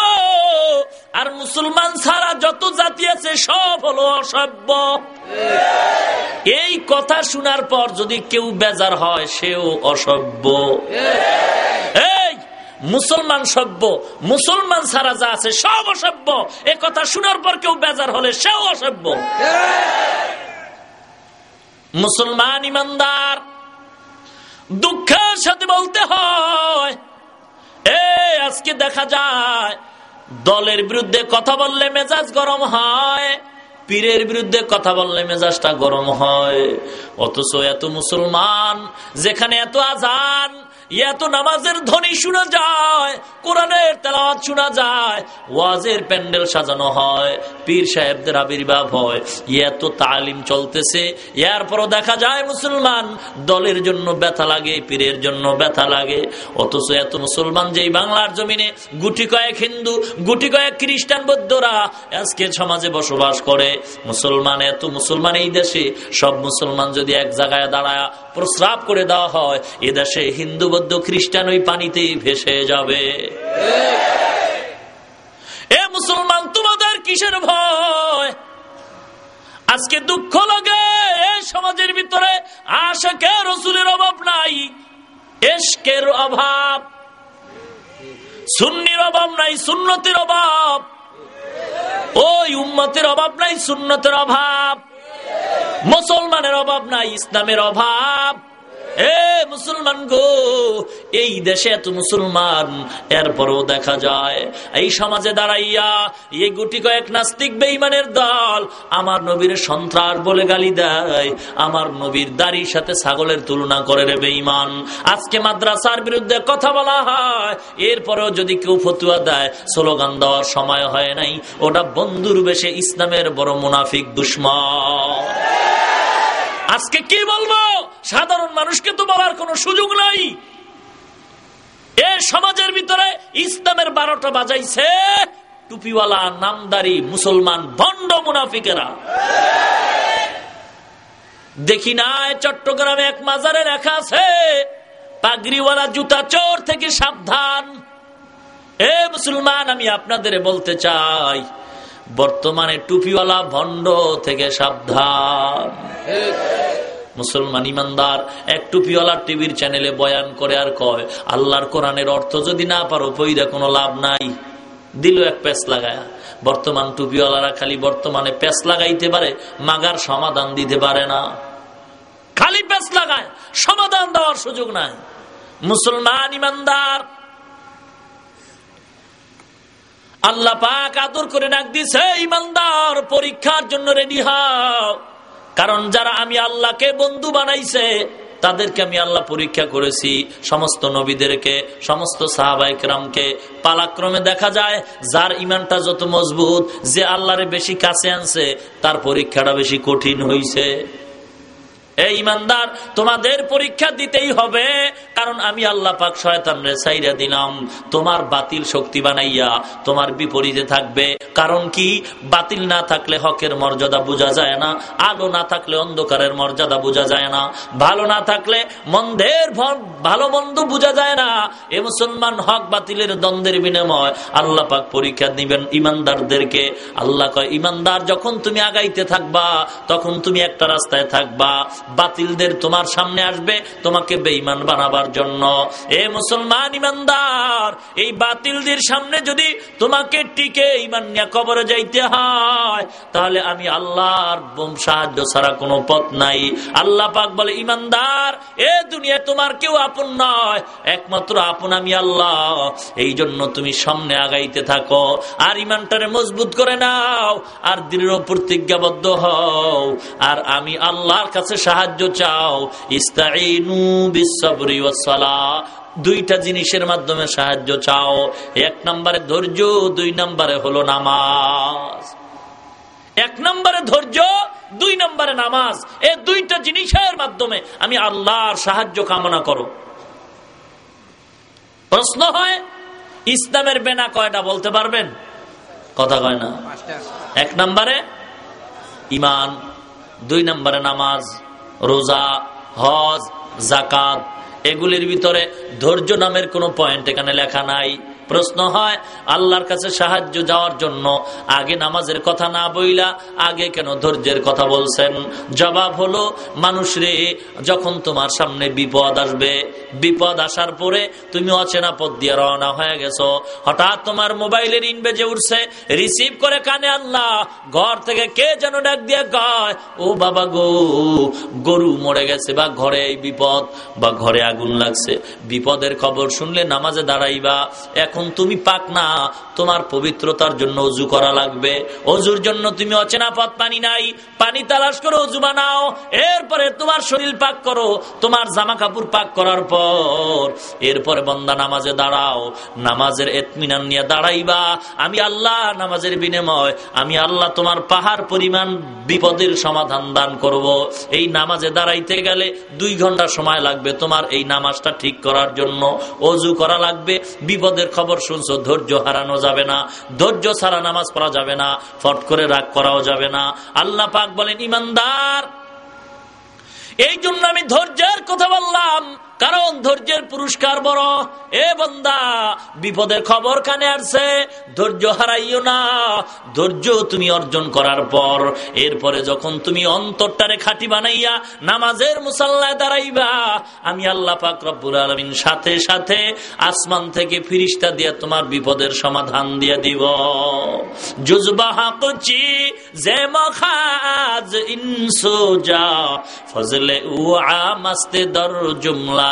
আর মুসলমান ছাড়া যত জাতি আছে সব হলো অসভ্য। এই কথা শোনার পর যদি কেউ বেজার হয়, সেও অসভ্য। মুসলমান সভ্য, মুসলমান ছাড়া যা আছে সব অসভ্য। এ কথা শোনার পর কেউ বেজার হলে সেও অসভ্য। মুসলমান ইমানদার, দুঃখের সাথে বলতে হয় এ আজকে দেখা যায়, দলের বিরুদ্ধে কথা বললে মেজাজ গরম হয়, পীরের বিরুদ্ধে কথা বললে মেজাজটা গরম হয়। অথচ এত মুসলমান, যেখানে এত আজান এত নামাজের ধ্বনি শোনা যায়, কোরআনের তেলাওয়াত শোনা যায়, ওয়াজের প্যান্ডেল সাজানো হয়, পীর সাহেবদের আবির্ভাব হয়, এত তালিম চলতেছে এরপরও দেখা যায় মুসলমান, দলের জন্য ব্যথা লাগে, পীরের জন্য ব্যথা লাগে, অথচ এত মুসলমান যেই বাংলার জমিনে গুটি কয়েক হিন্দু, গুটি কয়েক খ্রিস্টান বৌদ্ধরা আজকে সমাজে বসবাস করে, মুসলমান এত মুসলমান এই দেশে, সব মুসলমান যদি এক জায়গায় দাঁড়ায় প্রস্রাব করে দেওয়া হয়। এ দেশে হিন্দু, বৌদ্ধ, খ্রিস্টান ওই পানিতেই ভেসে যাবে। এ মুসলমান, তোমাদের কিসের ভয়? আজকে দুঃখ লাগে সমাজের ভিতরে আশাকে রসুলের অভাব নাই এসকের অভাব, সুন্নির অভাব নাই, সুন্নতির অভাব, ওই উম্মতের অভাব নাই, সুন্নতের অভাব। মুসলমানের অভাব নাই ইসলামের অভাব। মুসলমান গো, এই দেশে এত মুসলমান, এরপরও দেখা যায়, এই সমাজে দাঁড়াইয়া এই গুটি কয়েক নাস্তিক বেইমানের দল আমার নবীর সন্ত্রাস বলে গালি দেয়, আমার নবীর দাড়ির সাথে ছাগলের তুলনা করে রে বেইমান আজকে মাদ্রাসার বিরুদ্ধে কথা বলা হয়, এরপরেও যদি কেউ ফতুয়া দেয়, স্লোগান দেওয়ার সময় হয় নাই, ওটা বন্ধুর বেশে ইসলামের বড় মুনাফিক দুশ্মন। আজকে কি বলব? সাধারণ মানুষকে তো বলার কোন সুযোগ নাই। এ সমাজের ভিতরে ইসলামের বারোটা বাজাইছে, টুপিওয়ালা, নামদারি, মুসলমান, ভণ্ড মুনাফিকেরা। দেখি না চট্টগ্রামে এক মাজারে লেখা আছে, পাগড়িওয়ালা জুতা চোর থেকে সাবধান। এ মুসলমান, আমি আপনাদের বলতে চাই বর্তমানে টুপিওয়ালা ভণ্ড থেকে সাবধান। মুসলমান ইমানদার, এক টুপিওয়ালা টিভির চ্যানেলে বয়ান করে আর কয়, আল্লাহর কোরআনের অর্থ যদি না পারো, পইরা কোনো লাভ নাই। দিল এক প্যাস লাগায়। বর্তমান টুপিওয়ালারা খালি বর্তমানে প্যাস লাগাইতে পারে, মাগার সমাধান দিতে পারে না। খালি প্যাস লাগায়, সমাধান দেওয়ার সুযোগ নাই। মুসলমান ইমানদার আল্লাহ পাক আদর করে ডাক দিছে ইমানদার, পরীক্ষার জন্য রেডি হও। কারণ যারা আমি আল্লাহকে বন্ধু বানাইছে, তাদেরকে আমি আল্লাহ পরীক্ষা করেছি। সমস্ত নবীদেরকে, সমস্ত সাহাবাইকরামকে পালাক্রমে দেখা যায়, যার ইমানটা যত মজবুত, যে আল্লাহরে বেশি কাছে আনছে, তার পরীক্ষাটা বেশি কঠিন হইছে। এই ইমানদার, তোমাদের পরীক্ষা দিতেই হবে। কারণ আমি আল্লাহ পাক শয়তান রে সাইরা দিলাম। তোমার বাতিল শক্তি বানাইয়া তোমার বিপরীতে থাকবে। কারণ কি? বাতিল না থাকলে হকের মর্যাদা বোঝা যায় না। আলো না থাকলে অন্ধকারের মর্যাদা বোঝা যায় না। ভালো না থাকলে মন্দের ভালো মন্দ বোঝা যায় না। এ মুসলমান হক বাতিলের দ্বন্দ্বের বিনিময় আল্লাহ পাক পরীক্ষা দিবেন ইমানদারদেরকে। আল্লাহ কয়, ইমানদার, যখন তুমি আগাইতে থাকবা, তখন তুমি একটা রাস্তায় থাকবা। বাতিলদের তোমার সামনে আসবে, তোমাকে বেঈমান বানাবার জন্য। এ মুসলমান ইমানদার, এই বাতিলদের সামনে যদি তোমাকে টিকে ইমান কবরে যাইতে হয়, তাহলে আমি আল্লাহর বোম সাহায্য ছাড়া কোনো পথ নাই। আল্লাহ পাক বলে, ইমানদার, এ দুনিয়া তোমার কেউ আপন নয়, একমাত্র আপন আমি আল্লাহ। এই জন্য তুমি সামনে আগাইতে থাকো, আর ইমানটারে মজবুত করে নাও, আর দৃঢ় প্রতিজ্ঞাবদ্ধ হও, আর আমি আল্লাহর কাছে সাহায্য চাও। ইস্তাইনু বিশ্বরি ওয়াসালা দুইটা জিনিসের মাধ্যমে সাহায্য চাও। এক নম্বরে ধৈর্য দুই নম্বরে হলো নামাজ। এক নম্বরে ধৈর্য দুই নম্বরে নামাজ। এই দুইটা জিনিসের মাধ্যমে আমি আল্লাহর সাহায্য কামনা করো। প্রশ্ন হয় ইসলামের বেনা কয়টা বলতে পারবেন? কথা কয় না? এক নম্বরে ইমান দুই নম্বরে নামাজ রোজা হজ জাকাত এগুলির ভিতরে ধৈর্য নামের কোনো পয়েন্ট এখানে লেখা নাই। প্রশ্ন হয়, আল্লাহর কাছে সাহায্য যাওয়ার জন্য আগে নামাজের কথা না বইলা আগে কেন ধৈর্যের কথা বলছেন? জবাব হলো, মানুষ রে, যখন তোমার সামনে বিপদ আসবে, বিপদ আসার পরে তুমি অচেনা পথ দিয়ে রওনা হয়ে গেছো। হঠাৎ তোমার মোবাইলের ইন বেজে উঠছে, রিসিভ করে কানে আল্লাহ, ঘর থেকে কে যেন ডাক দিয়ে গায় ও বাবা গো, গরু মরে গেছে বা ঘরে বিপদ, বা ঘরে আগুন লাগছে। বিপদের খবর শুনলে নামাজে দাঁড়াইবা, এখন এখন তুমি পাক না, তোমার পবিত্রতার জন্য অজু করা লাগবে। অজুর জন্য তুমি অচেনা পথ পানি নাই, পানি তালাশ করো অজু বানাও। এরপরে তোমার শরীর পাক করো, তোমার জামা কাপড় পাক করার পর। এরপরে বন্দা নামাজে দাঁড়াও, নামাজের এতমিনান নিয়ে দাঁড়াইবা। আমি আল্লাহ নামাজের বিনিময়, আমি আল্লাহ তোমার পাহাড় পরিমাণ বিপদের সমাধান দান করব। এই নামাজে দাঁড়াইতে গেলে দুই ঘণ্টা সময় লাগবে তোমার এই নামাজটা ঠিক করার জন্য। অজু করা লাগবে, বিপদের খবর শুনছো, ধৈর্য হারানো যাবে না, ধৈর্য ছাড়া নামাজ পড়া যাবে না, ফট করে রাগ করাও যাবে না। আল্লাহ পাক বলেন, ইমানদার, এই জন্য আমি ধৈর্যের কথা বললাম। কারণ ধৈর্যের পুরস্কার বড়। এ বন্দা, বিপদের খবর কানে আসছে, ধৈর্য হারাইও না। ধৈর্য তুমি অর্জন করার পর, এরপরে যখন তুমি অন্তরটারে খাটি বানাইয়া নামাজের মুসাল্লায় দাঁড়াইবা, আমি আল্লাহ পাক রব্বুল আলমিন সাথে সাথে আসমান থেকে ফিরিস্তা দিয়ে তোমার বিপদের সমাধান দিয়ে দিব। জুজবাহা কচি যে মখাজ ইনসোজা ফজলে উ আমাস্তে দর জুমলা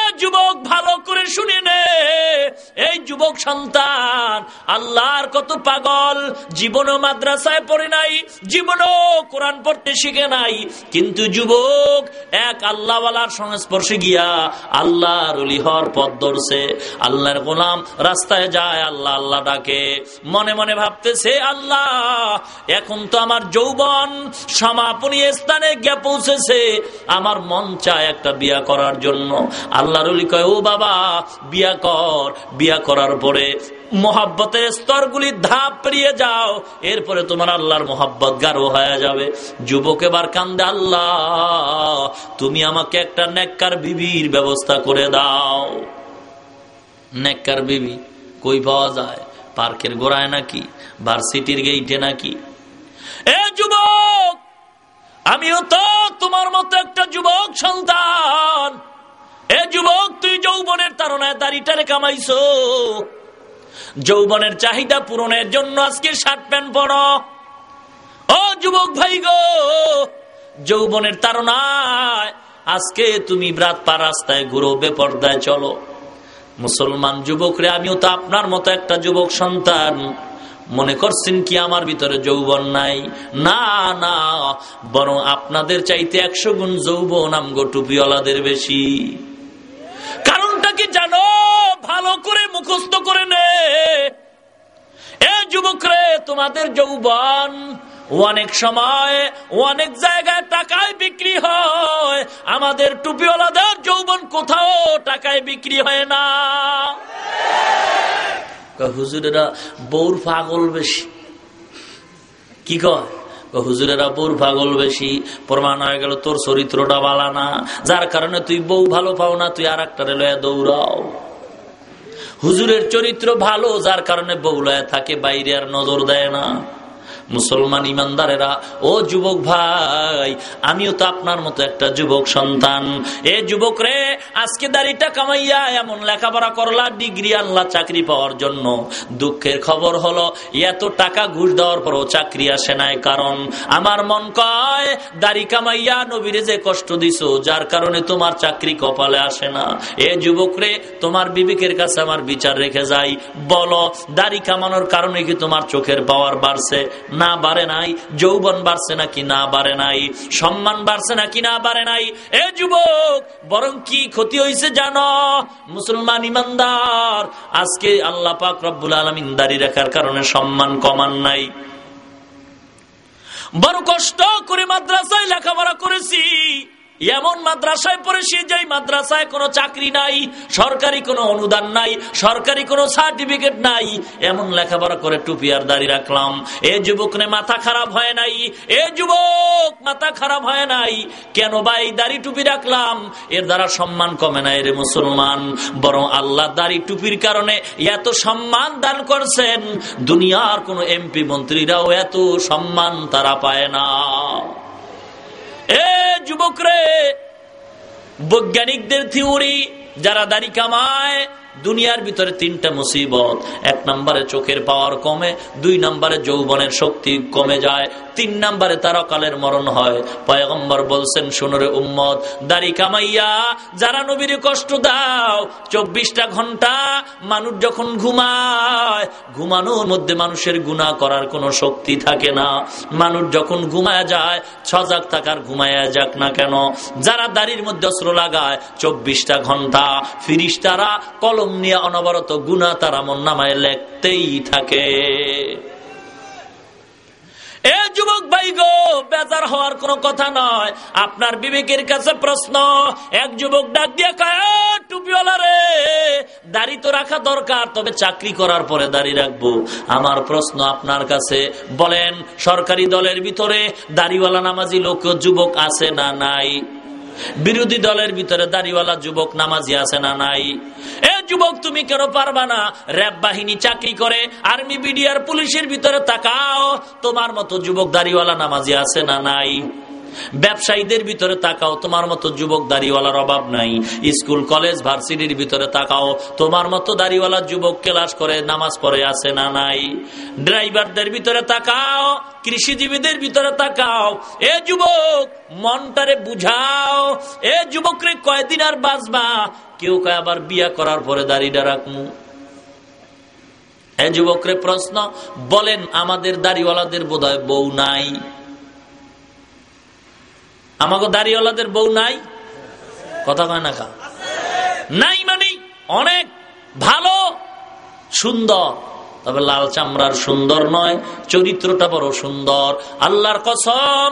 যুবক ভালো করে শুনে নে। এই যুবক সন্তান, আল্লাহর কত পাগল। জীবনও মাদ্রাসায় পড়ে নাই, জীবনও কোরআন পড়তে শিখে নাই। কিন্তু যুবক, এক আল্লাহওয়ালার সংস্পর্শে গিয়া আল্লাহর হর পথ ধরছে। আল্লাহর গোলাম রাস্তায় যায়, আল্লাহ আল্লাহ ডাকে। মনে মনে ভাবতেছে, আল্লাহ, এখন তো আমার যৌবন সমাপনী স্থানে গিয়ে পৌঁছেছে। আমার মন চায় একটা বিয়া করার জন্য। আল্লাহর কয়, ও বাবা, বিয়া কর। বিয়া করার পরে মোহাব্বতের স্তরগুলি ধাপ পেরিয়ে যাও, এরপরে তোমার আল্লাহর মোহাব্বত গাঢ় হয়ে যাবে। যুবক এবার কান্দে, আল্লাহ, তুমি আমাকে একটা নেককার বিবির ব্যবস্থা করে দাও। নেককার বিবি কই পাওয়া যায়? পার্কের গোড়ায় নাকি? ভার্সিটির গেইটে নাকি? এ যুবক, আমিও তো তোমার মতো একটা যুবক সন্তান। এ যুবক, তুই যৌবনের তারণায় দাড়িটারে কামাইছো। যৌবনের চাহিদা পূরণের জন্য আজকে শার্ট প্যান্ট পড়ো ও যুবক ভাই গো, যৌবনের তারণায় আজকে তুমি ব্রাত পা রাস্তায় ঘুরো, বেপর্দায় চলো। মুসলমান যুবকরে, আমিও তো আপনার মতো একটা যুবক সন্তান। মনে করছেন কি আমার ভিতরে যৌবন নাই? না না, বরং আপনাদের চাইতে একশো গুণ যৌবন আমগো টুপিওয়ালাদের বেশি। কারণটা কি জানো? ভালো করে মুখস্থ করে নে। এ যুবকরে, তোমাদের যৌবন অনেক সময় অনেক জায়গায় টাকায় বিক্রি হয়। আমাদের টুপিওয়ালাদের যৌবন কোথাও টাকায় বিক্রি হয় না। হুজুরেরা বৌর পাগল বেশি। কি কয়? হুজুরেরা বউর পাগল বেশি। প্রমাণ হয়ে গেল তোর চরিত্রটা বালা না। যার কারণে তুই বউ ভালো পাও না, তুই আর একটা রেলয়া দৌড়াও। হুজুরের চরিত্র ভালো, যার কারণে বউ লয়া থাকে, বাইরে আর নজর দেয় না। মুসলমান ইমানদারেরা, ও যুবক ভাই, আমিও তো আপনার মতো একটা যুবক সন্তান। এ যুবক রে, আজকে দাড়িটা কামাইয়া এমন লেখাপড়া করলা, ডিগ্রি আনলা, চাকরি পাওয়ার জন্য। দুঃখের খবর হলো, এত টাকা ঘুষ দেওয়ার পরও চাকরি আসে নাই। কারণ আমার মন কয়, দাড়ি কামাইয়া নবীরে যে কষ্ট দিছ, যার কারণে তোমার চাকরি কপালে আসে না। এ যুবক রে, তোমার বিবেকের কাছে আমার বিচার রেখে যাই। বলো, দাড়ি কামানোর কারণে কি তোমার চোখের পাওয়ার বাড়ছে? না বাড়ে নাই, যৌবন বাড়ছে নাকি না বাড়ে নাই, সম্মান বাড়ছে নাকি না বাড়ে নাই? এ যুবক, বরং কি ক্ষতি হয়েছে জানো? মুসলমান ইমানদার, আজকে আল্লাহ পাক রব্বুল আলমিন দাড়ি রাখার কারণে সম্মান কমান নাই। বড় কষ্ট করে মাদ্রাসায় লেখাপড়া করেছি। এমন মাদ্রাসায় পড়েছি যে মাদ্রাসায় কোনো চাকরি নাই, সরকারি কোনো অনুদান নাই, সরকারি কোনো সার্টিফিকেট নাই। এমন লেখাপড়া করে টুপি আর দাড়ি রাখলাম। এ যুবক মাথা খারাপ হয় নাই। এ যুবক, মাথা খারাপ হয় নাই। কেন ভাই দাড়ি টুপি রাখলাম? এর দ্বারা সম্মান কমে না রে মুসলমান। বরং আল্লাহ দাড়ি টুপির কারণে এত সম্মান দান করছেন। দুনিয়ার কোনো এমপি মন্ত্রীরাও এত সম্মান তারা পায় না। যুবক রে বৈজ্ঞানিকদের থিওরি, যারা দাড়ি কামায়, দুনিয়ার ভিতরে তিনটা মুসিবত। এক নম্বরে চোখের পাওয়ার কমে, দুই নম্বরে যৌবনের শক্তি কমে যায়। তিন নম্বরে তার অকালের মরণ হয়। পয়গম্বর বলছেন শুনরে উম্মত, দাড়ি কামাইয়া, যারা নবীর কষ্ট দাও, চব্বিশটা ঘণ্টা মানুষ যখন ঘুমায়, ঘুমানোর মধ্যে মানুষের গুণা করার কোনো শক্তি থাকে না। মানুষ যখন ঘুমায় যায়, সজাগ থাকার ঘুমায়া যাক না কেন। যারা দাড়ির মধ্যে অস্ত্র লাগায়, চব্বিশটা ঘণ্টা ফিরিস তারা কলম নিয়ে অনবরত গুণা তারা মন নামায় লেখতেই থাকে। এ যুবক ভাই গো, বেজার হওয়ার কোনো কথা নয়। আপনার বিবেকের কাছে প্রশ্ন, এক যুবক ডাক দিয়ে টুপিওয়ালা রে, দাড়ি তো রাখা দরকার, তবে চাকরি করার পরে দাড়ি রাখব। আমার প্রশ্ন আপনার কাছে, বলেন, সরকারি দলের ভিতরে দাড়িওয়ালা নামাজি লোক, যুবক আছে না নাই? বিরোধী দলের ভিতরে দাড়িওয়ালা যুবক নামাজি আছে না নাই? এ যুবক, তুমি কেন পারবা না? র্যাব বাহিনী চাকরি করে, আর্মি, বিডিআর, পুলিশের ভিতরে তাকাও। তোমার মতো যুবক দাড়িওয়ালা নামাজি আছে না নাই? ব্যবসায়ীদের ভিতরে তাকাও, তোমার মতো যুবক দাড়িওয়ালার অভাব নাই। স্কুল, কলেজ, ভার্সিটির ভিতরে তাকাও, তোমার মতো দাড়িওয়ালা যুবক ক্লাস করে, নামাজ পড়ে আছে না নাই? ড্রাইভারদের ভিতরে তাকাও, কৃষিজীবীদের ভিতরে তাকাও। এ যুবক, মনটারে বুঝাও, এ যুবক রে কয়দিন আর বাঁচবা? কেউ কয়, আবার বিয়া করার পরে দাড়িটা রাখমু? এ যুবকরে প্রশ্ন, বলেন, আমাদের দাড়িওয়ালাদের বোধ বউ নাই? আমাকে দাড়িওয়ালাদের বউ নাই? কথা কয় না কা? নাই মানে অনেক ভালো, সুন্দর। তবে লাল চামড়ার সুন্দর নয়, চরিত্রটা বড় সুন্দর। আল্লাহর কসম,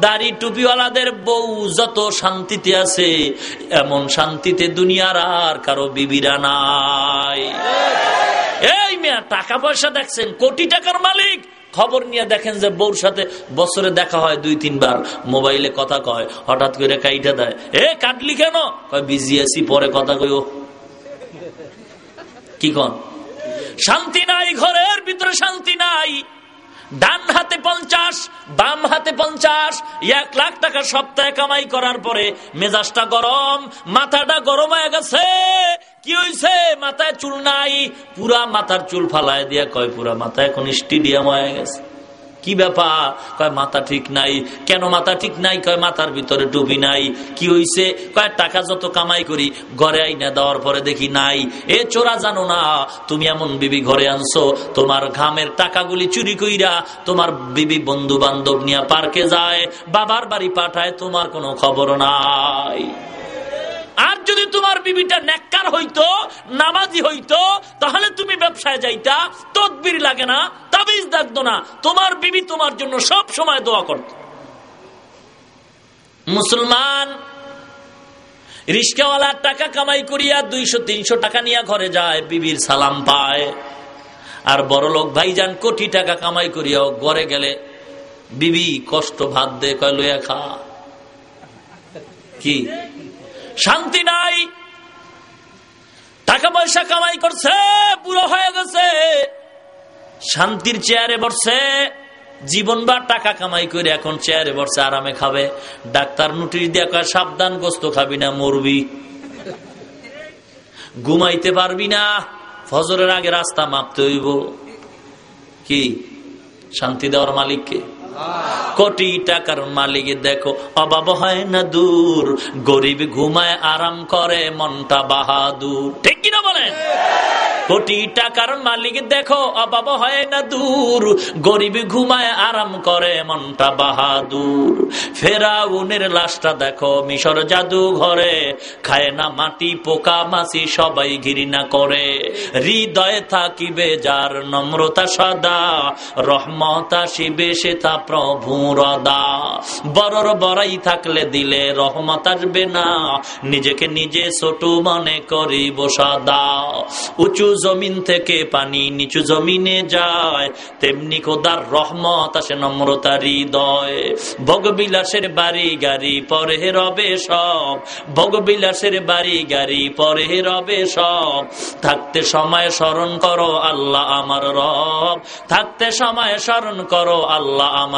দাড়ি টুপিওয়ালাদের বউ যত শান্তিতে আছে, এমন শান্তিতে দুনিয়ার আর কারও বিবিরা নাই। এই মেয়া, টাকা পয়সা দেখছেন, কোটি টাকার মালিক। খবর নিয়ে দেখেন যে বউর সাথে বছরে দেখা হয় দুই, তিনবার। মোবাইলে কথা কয়, হঠাৎ করে কাইটা দেয়। এ, কাটলি কেন? কয়, বিজি আছি, পরে কথা কই কি কন? শান্তি নাই, ঘরের ভিতরে শান্তি নাই। ডান হাতে পঞ্চাশ, বাম হাতে পঞ্চাশ, এক লাখ টাকা সপ্তাহে কামাই করার পরে মেজাজটা গরম, মাথাটা গরম হয়ে গেছে। কি হয়েছে মাথায় চুল নাই, পুরা মাথার চুল ফালায় দিয়া কয়, পুরা মাথায় এখন স্টেডিয়াম হয়ে গেছে। কি ব্যাপার? কয়, মাথা ঠিক নাই। কেন মাথা ঠিক নাই? কয়, মাথার ভিতরে টুপি নাই। কি হইছে? কয়, টাকা যত কামাই করি, ঘরে আইনা দেওয়ার পরে দেখি নাই। এ চোরা জানো না, তুমি এমন বিবি ঘরে আনছো। তোমার ঘামের টাকাগুলি চুরি কইরা তোমার বিবি বন্ধু বান্ধব নিয়ে পার্কে যায়। বাবার বাড়ি পাঠায়, তোমার কোনো খবর নাই। আর যদি তোমার বিবিটা নেককার হইতো, নামাজি হইতো, তাহলে তুমি ব্যবসায় যাইতা, তদবির লাগে না, তাবিজ দেখতো না। তোমার বিবি তোমার জন্য সব সময় দোয়া করত। মুসলমান রিস্কাওয়ালার টাকা কামাই করিয়া দুইশো, তিনশো টাকা নিয়ে ঘরে যায়, বিবির সালাম পায়। আর বড় লোক ভাইজান কোটি টাকা কামাই করিয়া ঘরে গেলে, বিবি কষ্ট ভাত দে, কয়, লইয়া খা। কি? শান্তি নাই। টাকা পয়সা কামাই করছে, বুড়ো হয়ে গেছে। শান্তির চেয়ারে বসছে, জীবন বা টাকা কামাই করে এখন চেয়ারে বসছে আরামে খাবে। ডাক্তার নোটিশ দিয়ে সাবধান, গোস্ত খাবি না, মরবি। ঘুমাইতে পারবি না, ফজরের আগে রাস্তা মাপতে হইব। কি? শান্তি দেওয়ার মালিককে? কোটি টাকার মালিক, দেখো, অভাব হয় না দূর। গরিব ঘুমায়, আরাম করে, মনটা বাহাদুর। ঠিক কিনা বলেন? কোটি টাকার মালিক, দেখো, অভাব হয় না দূর। গরিব ঘুমায়, আরাম করে, মনটা বাহাদুর। ফেরাউনের লাশটা দেখো, মিশর জাদু ঘরে খায় না মাটি, পোকা, মাছি, সবাই ঘৃণা করে। হৃদয়ে থাকিবে যার নম্রতা সদা। রহমত আসিবে, সে তা প্রভু রদা বড়র বড়াই থাকলে দিলে রহমত আসবে না। নিজেকে নিজে ছোট মনে করিব সদা। উঁচু জমিন থেকে পানি নিচু জমিনে যায়। তেমনি কোদার রহমত আসে নম্রতা হৃদয়। ভোগবিলাসের বাড়ি গাড়ি পরে রবে সব। ভোগবিলাসের বাড়ি গাড়ি পরে রবে সব। থাকতে সময় স্মরণ করো আল্লাহ আমার রব। থাকতে সময় স্মরণ করো আল্লাহ আমার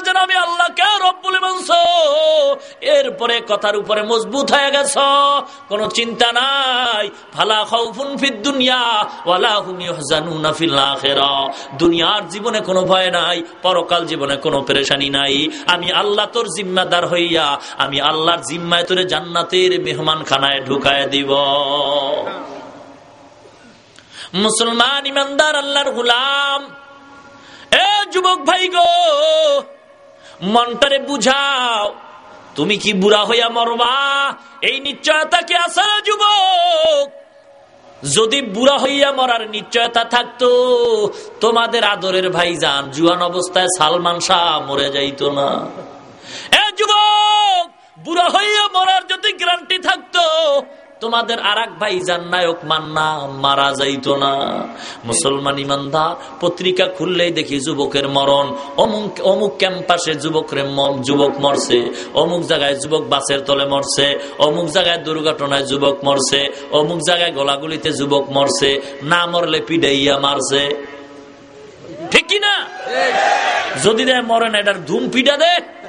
যেন আমি আল্লাহকে রব বলে মানছো এরপরে কথার উপরে মজবুত হয়ে গেছ। কোনো চিন্তা নাই। ফালা খাউফুন ফিদ দুনিয়া ওয়ালা হুম ইহজানুনা ফিল আখিরা। দুনিয়ার জীবনে কোনো ভয় নাই, পরকাল জীবনে কোনো পেরেশানি নাই। আমি আল্লাহ তোর জিম্মাদার হইয়া, আমি আল্লাহর জিম্মায় তোরে জান্নাতের মেহমান খানায় ঢুকায় দিব। মুসলমান ইমানদার, আল্লাহর গুলাম। এ যুবক ভাই গো মনটারে বুঝাও। তুমি কি বুড়া হইয়া মরবা? এই নিশ্চয়তা কি আছে যুবক? যদি বুড়া হইয়া মরার নিশ্চয়তা থাকতো, তোমাদের আদরের ভাই যান জুয়ান অবস্থায় সালমান শাহ মরে যাইতো না। এ যুবক, বুড়া হইয়া মরার যদি গ্যারান্টি থাকতো তোমাদের আর এক ভাই যান নায়ক মান্না মারা যাইত না। মুসলমান ইমানদার পত্রিকা খুললেই দেখি যুবকের মরণ। অমুক অমুক ক্যাম্পাসে যুবকের যুবক মরছে। অমুক জায়গায় যুবক বাসের তলে মরছে। অমুক জায়গায় দুর্ঘটনায় যুবক মরছে। অমুক জায়গায় গোলাগুলিতে যুবক মরছে। না মরলে পিডাইয়া মারছে। ঠিক কিনা? যদি দেয় মরে না এটার ধুম পিডা দে।